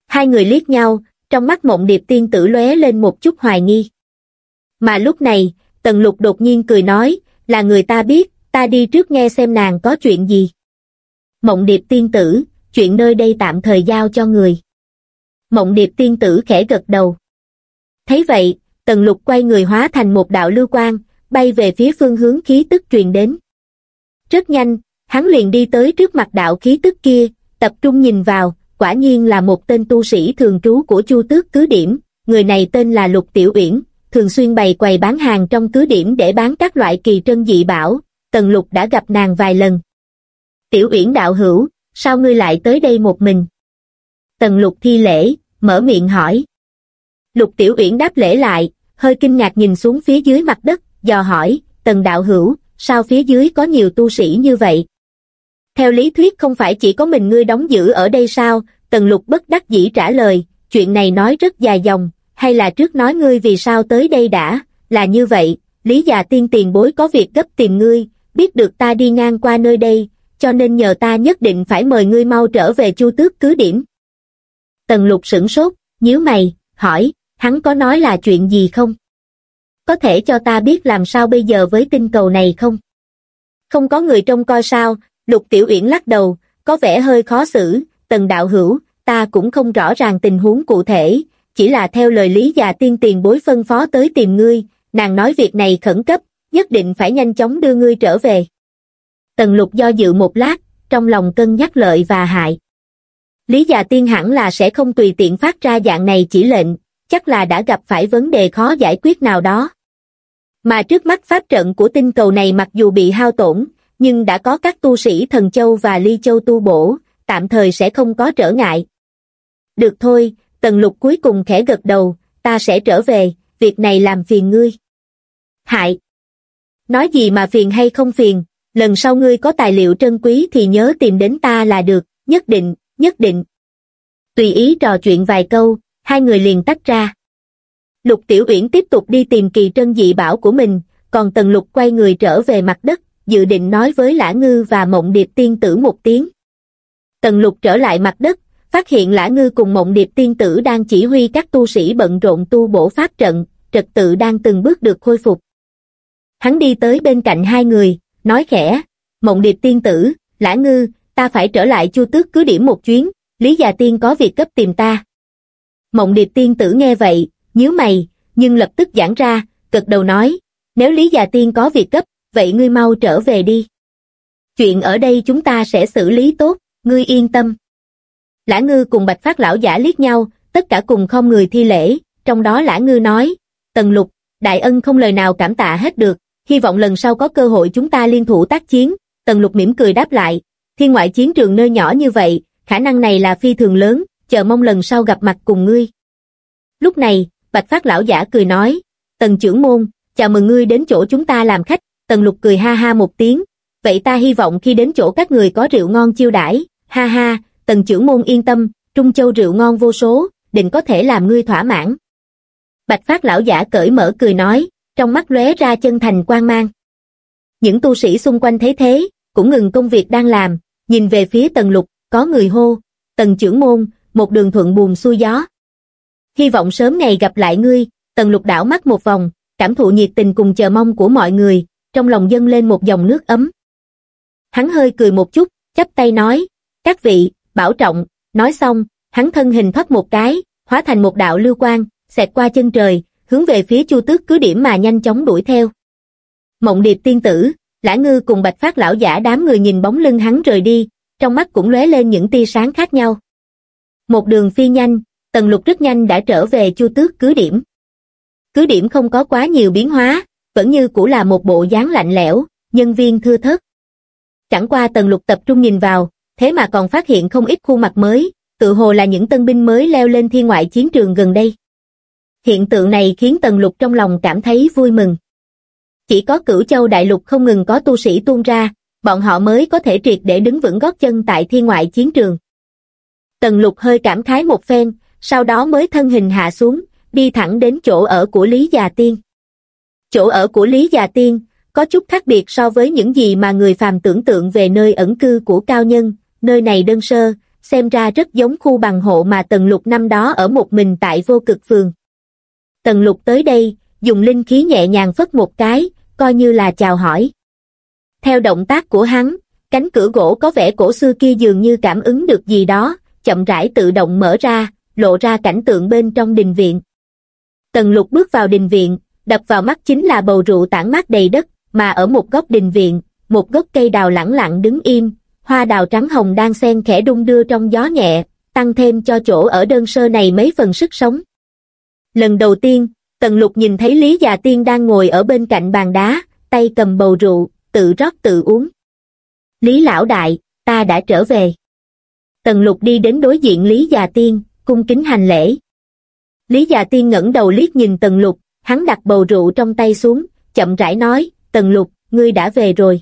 Hai người liếc nhau, trong mắt mộng điệp tiên tử lóe lên một chút hoài nghi. Mà lúc này, Tần Lục đột nhiên cười nói, là người ta biết, ta đi trước nghe xem nàng có chuyện gì. Mộng điệp tiên tử, chuyện nơi đây tạm thời giao cho người. Mộng điệp tiên tử khẽ gật đầu. Thấy vậy, Tần Lục quay người hóa thành một đạo lưu quang, bay về phía phương hướng khí tức truyền đến. Rất nhanh, hắn liền đi tới trước mặt đạo khí tức kia, tập trung nhìn vào, quả nhiên là một tên tu sĩ thường trú của Chu Tước Cứ Điểm, người này tên là Lục Tiểu Uyển, thường xuyên bày quầy bán hàng trong cứ điểm để bán các loại kỳ trân dị bảo, Tần Lục đã gặp nàng vài lần. Tiểu Uyển đạo hữu, sao ngươi lại tới đây một mình? Tần Lục thi lễ, mở miệng hỏi. Lục Tiểu Uyển đáp lễ lại, hơi kinh ngạc nhìn xuống phía dưới mặt đất, dò hỏi, Tần đạo hữu, sao phía dưới có nhiều tu sĩ như vậy? Theo lý thuyết không phải chỉ có mình ngươi đóng giữ ở đây sao? Tần Lục bất đắc dĩ trả lời, chuyện này nói rất dài dòng, hay là trước nói ngươi vì sao tới đây đã, là như vậy, Lý già tiên tiền bối có việc gấp tìm ngươi, biết được ta đi ngang qua nơi đây, cho nên nhờ ta nhất định phải mời ngươi mau trở về chu tước cứ điểm. Tần lục sửng sốt, nhíu mày, hỏi, hắn có nói là chuyện gì không? Có thể cho ta biết làm sao bây giờ với tinh cầu này không? Không có người trông coi sao, lục tiểu uyển lắc đầu, có vẻ hơi khó xử, tần đạo hữu, ta cũng không rõ ràng tình huống cụ thể, chỉ là theo lời lý già tiên tiền bối phân phó tới tìm ngươi, nàng nói việc này khẩn cấp, nhất định phải nhanh chóng đưa ngươi trở về. Tần lục do dự một lát, trong lòng cân nhắc lợi và hại. Lý già tiên hẳn là sẽ không tùy tiện phát ra dạng này chỉ lệnh, chắc là đã gặp phải vấn đề khó giải quyết nào đó. Mà trước mắt pháp trận của tinh cầu này mặc dù bị hao tổn, nhưng đã có các tu sĩ thần châu và ly châu tu bổ, tạm thời sẽ không có trở ngại. Được thôi, Tần lục cuối cùng khẽ gật đầu, ta sẽ trở về, việc này làm phiền ngươi. Hại! Nói gì mà phiền hay không phiền, lần sau ngươi có tài liệu trân quý thì nhớ tìm đến ta là được, nhất định, nhất định. Tùy ý trò chuyện vài câu, hai người liền tách ra. Lục Tiểu Uyển tiếp tục đi tìm kỳ trân dị bảo của mình, còn Tần Lục quay người trở về mặt đất, dự định nói với Lã Ngư và Mộng Điệp Tiên Tử một tiếng. Tần Lục trở lại mặt đất, phát hiện Lã Ngư cùng Mộng Điệp Tiên Tử đang chỉ huy các tu sĩ bận rộn tu bổ pháp trận, trật tự đang từng bước được khôi phục. Hắn đi tới bên cạnh hai người, nói khẽ, Mộng Điệp Tiên Tử, Lã Ngư, ta phải trở lại chu tước cứ điểm một chuyến, Lý Già Tiên có việc cấp tìm ta. Mộng Điệp Tiên Tử nghe vậy, nhíu mày, nhưng lập tức giãn ra, cực đầu nói, nếu Lý Già Tiên có việc cấp, vậy ngươi mau trở về đi. Chuyện ở đây chúng ta sẽ xử lý tốt, ngươi yên tâm. Lã ngư cùng bạch phát lão giả liếc nhau, tất cả cùng không người thi lễ, trong đó lã ngư nói, tần lục, đại ân không lời nào cảm tạ hết được, hy vọng lần sau có cơ hội chúng ta liên thủ tác chiến, tần lục mỉm cười đáp lại, thiên ngoại chiến trường nơi nhỏ như vậy, khả năng này là phi thường lớn, chờ mong lần sau gặp mặt cùng ngươi. Lúc này, bạch phát lão giả cười nói, tần trưởng môn, chào mừng ngươi đến chỗ chúng ta làm khách, tần lục cười ha ha một tiếng, vậy ta hy vọng khi đến chỗ các người có rượu ngon chiêu đãi, ha ha, tần trưởng môn yên tâm, Trung Châu rượu ngon vô số, định có thể làm ngươi thỏa mãn. Bạch phát lão giả cởi mở cười nói, trong mắt lóe ra chân thành quan mang. Những tu sĩ xung quanh thấy thế, cũng ngừng công việc đang làm, nhìn về phía tần lục, có người hô, tần trưởng môn, một đường thuận buồm xuôi gió. Hy vọng sớm ngày gặp lại ngươi, tần lục đảo mắt một vòng, cảm thụ nhiệt tình cùng chờ mong của mọi người, trong lòng dâng lên một dòng nước ấm. Hắn hơi cười một chút, chắp tay nói, các vị, bảo trọng, nói xong, hắn thân hình thoát một cái, hóa thành một đạo lưu quang, xẹt qua chân trời, hướng về phía chu tước cứ điểm mà nhanh chóng đuổi theo. Mộng điệp tiên tử, lã ngư cùng bạch phát lão giả đám người nhìn bóng lưng hắn rời đi, trong mắt cũng lóe lên những tia sáng khác nhau. Một đường phi nhanh, tần lục rất nhanh đã trở về chu tước cứ điểm. Cứ điểm không có quá nhiều biến hóa, vẫn như cũ là một bộ dáng lạnh lẽo, nhân viên thưa thớt. Chẳng qua tần lục tập trung nhìn vào, thế mà còn phát hiện không ít khuôn mặt mới, tự hồ là những tân binh mới leo lên thiên ngoại chiến trường gần đây. Hiện tượng này khiến tần lục trong lòng cảm thấy vui mừng. Chỉ có cửu châu đại lục không ngừng có tu sĩ tuôn ra, bọn họ mới có thể triệt để đứng vững gót chân tại thiên ngoại chiến trường. Tần lục hơi cảm khái một phen, sau đó mới thân hình hạ xuống, đi thẳng đến chỗ ở của Lý Già Tiên. Chỗ ở của Lý Già Tiên, có chút khác biệt so với những gì mà người phàm tưởng tượng về nơi ẩn cư của cao nhân, nơi này đơn sơ, xem ra rất giống khu bằng hộ mà Tần Lục năm đó ở một mình tại vô cực phường. Tần Lục tới đây, dùng linh khí nhẹ nhàng phất một cái, coi như là chào hỏi. Theo động tác của hắn, cánh cửa gỗ có vẻ cổ xưa kia dường như cảm ứng được gì đó, chậm rãi tự động mở ra, lộ ra cảnh tượng bên trong đình viện. Tần lục bước vào đình viện, đập vào mắt chính là bầu rượu tản mát đầy đất, mà ở một góc đình viện, một gốc cây đào lẳng lặng đứng im, hoa đào trắng hồng đang xen khẽ đung đưa trong gió nhẹ, tăng thêm cho chỗ ở đơn sơ này mấy phần sức sống. Lần đầu tiên, Tần Lục nhìn thấy Lý Già Tiên đang ngồi ở bên cạnh bàn đá, tay cầm bầu rượu, tự rót tự uống. Lý Lão Đại, ta đã trở về. Tần Lục đi đến đối diện Lý Già Tiên, cung kính hành lễ. Lý Già Tiên ngẩng đầu liếc nhìn Tần Lục, hắn đặt bầu rượu trong tay xuống, chậm rãi nói, Tần Lục, ngươi đã về rồi.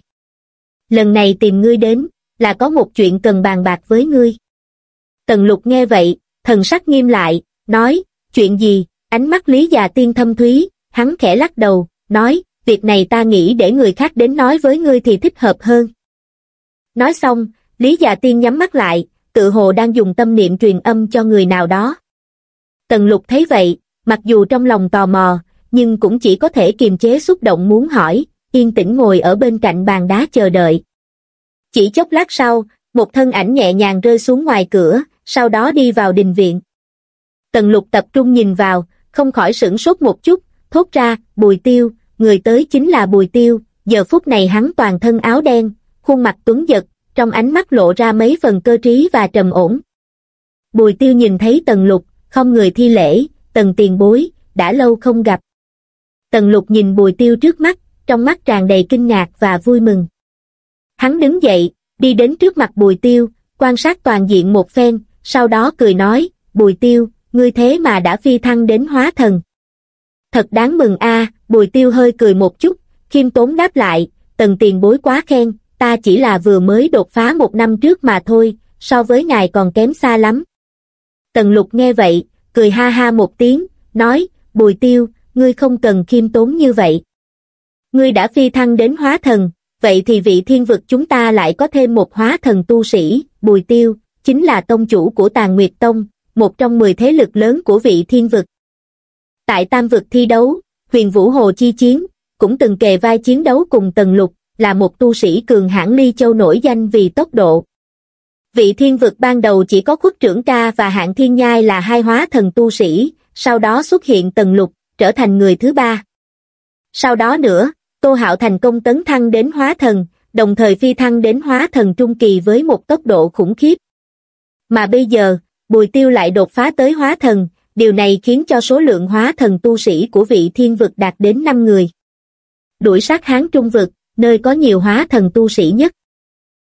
Lần này tìm ngươi đến, là có một chuyện cần bàn bạc với ngươi. Tần Lục nghe vậy, thần sắc nghiêm lại, nói, chuyện gì, ánh mắt Lý già tiên thâm thúy, hắn khẽ lắc đầu, nói, việc này ta nghĩ để người khác đến nói với ngươi thì thích hợp hơn. Nói xong, Lý già tiên nhắm mắt lại, tự hồ đang dùng tâm niệm truyền âm cho người nào đó. Tần lục thấy vậy, mặc dù trong lòng tò mò, nhưng cũng chỉ có thể kiềm chế xúc động muốn hỏi, yên tĩnh ngồi ở bên cạnh bàn đá chờ đợi. Chỉ chốc lát sau, một thân ảnh nhẹ nhàng rơi xuống ngoài cửa, sau đó đi vào đình viện. Tần lục tập trung nhìn vào, không khỏi sửng sốt một chút, thốt ra, bùi tiêu, người tới chính là bùi tiêu, giờ phút này hắn toàn thân áo đen, khuôn mặt tuấn giật, trong ánh mắt lộ ra mấy phần cơ trí và trầm ổn. Bùi tiêu nhìn thấy tần lục, không người thi lễ, tần tiền bối, đã lâu không gặp. Tần lục nhìn bùi tiêu trước mắt, trong mắt tràn đầy kinh ngạc và vui mừng. Hắn đứng dậy, đi đến trước mặt bùi tiêu, quan sát toàn diện một phen, sau đó cười nói, bùi tiêu, ngươi thế mà đã phi thăng đến hóa thần. Thật đáng mừng a bùi tiêu hơi cười một chút, khiêm tốn đáp lại, tần tiền bối quá khen, ta chỉ là vừa mới đột phá một năm trước mà thôi, so với ngài còn kém xa lắm. Tần lục nghe vậy, cười ha ha một tiếng, nói, bùi tiêu, ngươi không cần khiêm tốn như vậy. Ngươi đã phi thăng đến hóa thần, vậy thì vị thiên vực chúng ta lại có thêm một hóa thần tu sĩ, bùi tiêu, chính là tông chủ của tàn nguyệt tông, một trong mười thế lực lớn của vị thiên vực. Tại tam vực thi đấu, huyền vũ hồ chi chiến, cũng từng kề vai chiến đấu cùng tần lục, là một tu sĩ cường hãn ly châu nổi danh vì tốc độ. Vị thiên vực ban đầu chỉ có khuất trưởng ca và hạng thiên nhai là hai hóa thần tu sĩ, sau đó xuất hiện tần lục, trở thành người thứ ba. Sau đó nữa, Tô Hạo thành công tấn thăng đến hóa thần, đồng thời phi thăng đến hóa thần trung kỳ với một tốc độ khủng khiếp. Mà bây giờ, Bùi Tiêu lại đột phá tới hóa thần, điều này khiến cho số lượng hóa thần tu sĩ của vị thiên vực đạt đến 5 người. Đuổi sát hán trung vực, nơi có nhiều hóa thần tu sĩ nhất.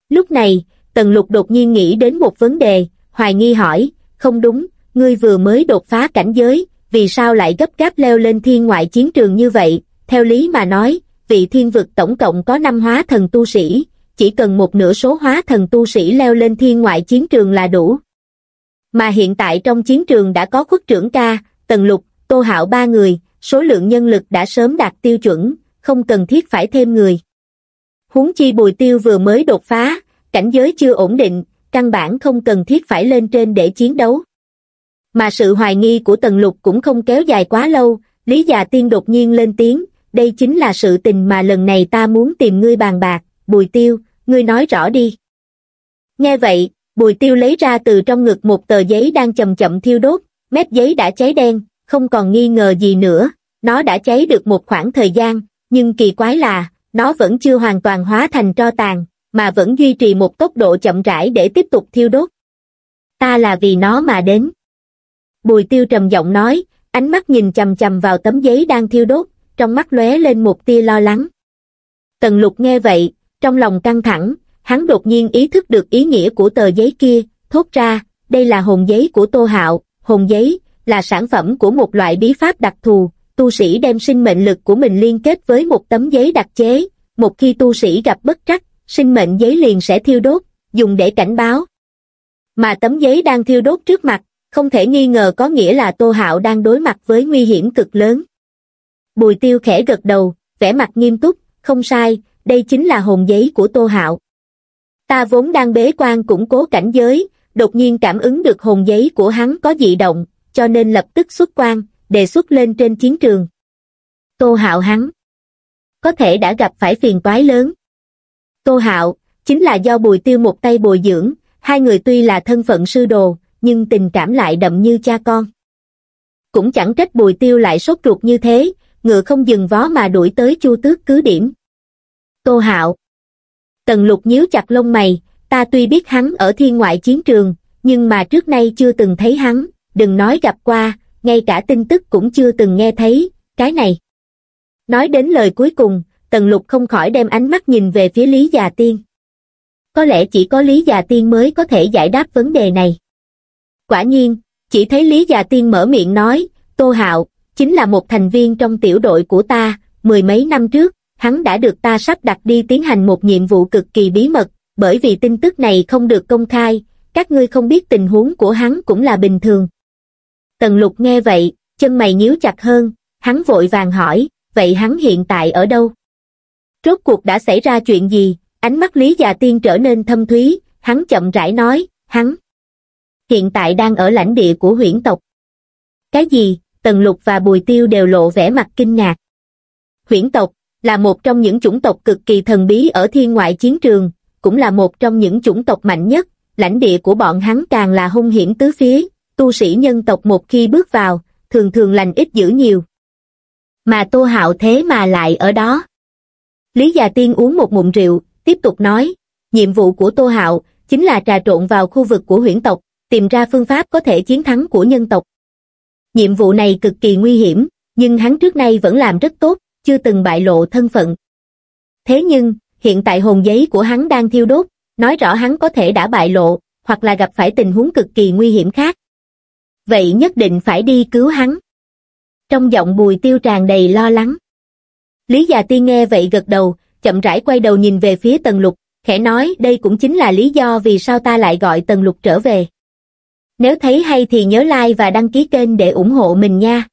Lúc này, Tần Lục đột nhiên nghĩ đến một vấn đề, hoài nghi hỏi, không đúng, ngươi vừa mới đột phá cảnh giới, vì sao lại gấp gáp leo lên thiên ngoại chiến trường như vậy, theo lý mà nói, vị thiên vực tổng cộng có 5 hóa thần tu sĩ, chỉ cần một nửa số hóa thần tu sĩ leo lên thiên ngoại chiến trường là đủ. Mà hiện tại trong chiến trường đã có khuất trưởng ca, tần lục, tô hạo ba người, số lượng nhân lực đã sớm đạt tiêu chuẩn, không cần thiết phải thêm người. Huống chi bùi tiêu vừa mới đột phá, cảnh giới chưa ổn định, căn bản không cần thiết phải lên trên để chiến đấu. Mà sự hoài nghi của tần lục cũng không kéo dài quá lâu, Lý già tiên đột nhiên lên tiếng, đây chính là sự tình mà lần này ta muốn tìm ngươi bàn bạc, bùi tiêu, ngươi nói rõ đi. Nghe vậy, bùi tiêu lấy ra từ trong ngực một tờ giấy đang chậm chậm thiêu đốt, mép giấy đã cháy đen, không còn nghi ngờ gì nữa, nó đã cháy được một khoảng thời gian, nhưng kỳ quái là, nó vẫn chưa hoàn toàn hóa thành tro tàn, mà vẫn duy trì một tốc độ chậm rãi để tiếp tục thiêu đốt. Ta là vì nó mà đến. Bùi tiêu trầm giọng nói, ánh mắt nhìn chầm chầm vào tấm giấy đang thiêu đốt, trong mắt lóe lên một tia lo lắng. Tần lục nghe vậy, trong lòng căng thẳng, hắn đột nhiên ý thức được ý nghĩa của tờ giấy kia, thốt ra, đây là hồn giấy của Tô Hạo, hồn giấy là sản phẩm của một loại bí pháp đặc thù, tu sĩ đem sinh mệnh lực của mình liên kết với một tấm giấy đặc chế, một khi tu sĩ gặp bất trắc, sinh mệnh giấy liền sẽ thiêu đốt, dùng để cảnh báo. Mà tấm giấy đang thiêu đốt trước mặt, không thể nghi ngờ có nghĩa là Tô Hạo đang đối mặt với nguy hiểm cực lớn. Bùi tiêu khẽ gật đầu, vẻ mặt nghiêm túc, không sai, đây chính là hồn giấy của Tô Hạo. Ta vốn đang bế quan củng cố cảnh giới, đột nhiên cảm ứng được hồn giấy của hắn có dị động, cho nên lập tức xuất quan, đề xuất lên trên chiến trường. Tô Hạo hắn có thể đã gặp phải phiền toái lớn. Tô Hạo chính là do Bùi Tiêu một tay bồi dưỡng, hai người tuy là thân phận sư đồ, nhưng tình cảm lại đậm như cha con. Cũng chẳng trách Bùi Tiêu lại sốt ruột như thế, ngựa không dừng vó mà đuổi tới chu tước cứ điểm. Tô Hạo Tần lục nhíu chặt lông mày, ta tuy biết hắn ở thiên ngoại chiến trường, nhưng mà trước nay chưa từng thấy hắn, đừng nói gặp qua, ngay cả tin tức cũng chưa từng nghe thấy, cái này. Nói đến lời cuối cùng, Tần Lục không khỏi đem ánh mắt nhìn về phía Lý Già Tiên. Có lẽ chỉ có Lý Già Tiên mới có thể giải đáp vấn đề này. Quả nhiên, chỉ thấy Lý Già Tiên mở miệng nói, Tô Hạo, chính là một thành viên trong tiểu đội của ta, mười mấy năm trước, hắn đã được ta sắp đặt đi tiến hành một nhiệm vụ cực kỳ bí mật, bởi vì tin tức này không được công khai, các ngươi không biết tình huống của hắn cũng là bình thường. Tần lục nghe vậy, chân mày nhíu chặt hơn, hắn vội vàng hỏi, vậy hắn hiện tại ở đâu? Rốt cuộc đã xảy ra chuyện gì? Ánh mắt Lý Già Tiên trở nên thâm thúy, hắn chậm rãi nói, hắn hiện tại đang ở lãnh địa của huyễn tộc. Cái gì? Tần Lục và Bùi Tiêu đều lộ vẻ mặt kinh ngạc. Huyễn tộc là một trong những chủng tộc cực kỳ thần bí ở thiên ngoại chiến trường, cũng là một trong những chủng tộc mạnh nhất, lãnh địa của bọn hắn càng là hung hiểm tứ phía, tu sĩ nhân tộc một khi bước vào, thường thường lành ít dữ nhiều. Mà Tô Hạo thế mà lại ở đó. Lý Già Tiên uống một ngụm rượu, tiếp tục nói, nhiệm vụ của Tô Hạo chính là trà trộn vào khu vực của huyễn tộc, tìm ra phương pháp có thể chiến thắng của nhân tộc. Nhiệm vụ này cực kỳ nguy hiểm, nhưng hắn trước nay vẫn làm rất tốt, chưa từng bại lộ thân phận. Thế nhưng, hiện tại hồn giấy của hắn đang thiêu đốt, nói rõ hắn có thể đã bại lộ, hoặc là gặp phải tình huống cực kỳ nguy hiểm khác. Vậy nhất định phải đi cứu hắn. Trong giọng bùi tiêu tràn đầy lo lắng. Lý già tiên nghe vậy gật đầu, chậm rãi quay đầu nhìn về phía tần lục, khẽ nói đây cũng chính là lý do vì sao ta lại gọi tần lục trở về. Nếu thấy hay thì nhớ like và đăng ký kênh để ủng hộ mình nha.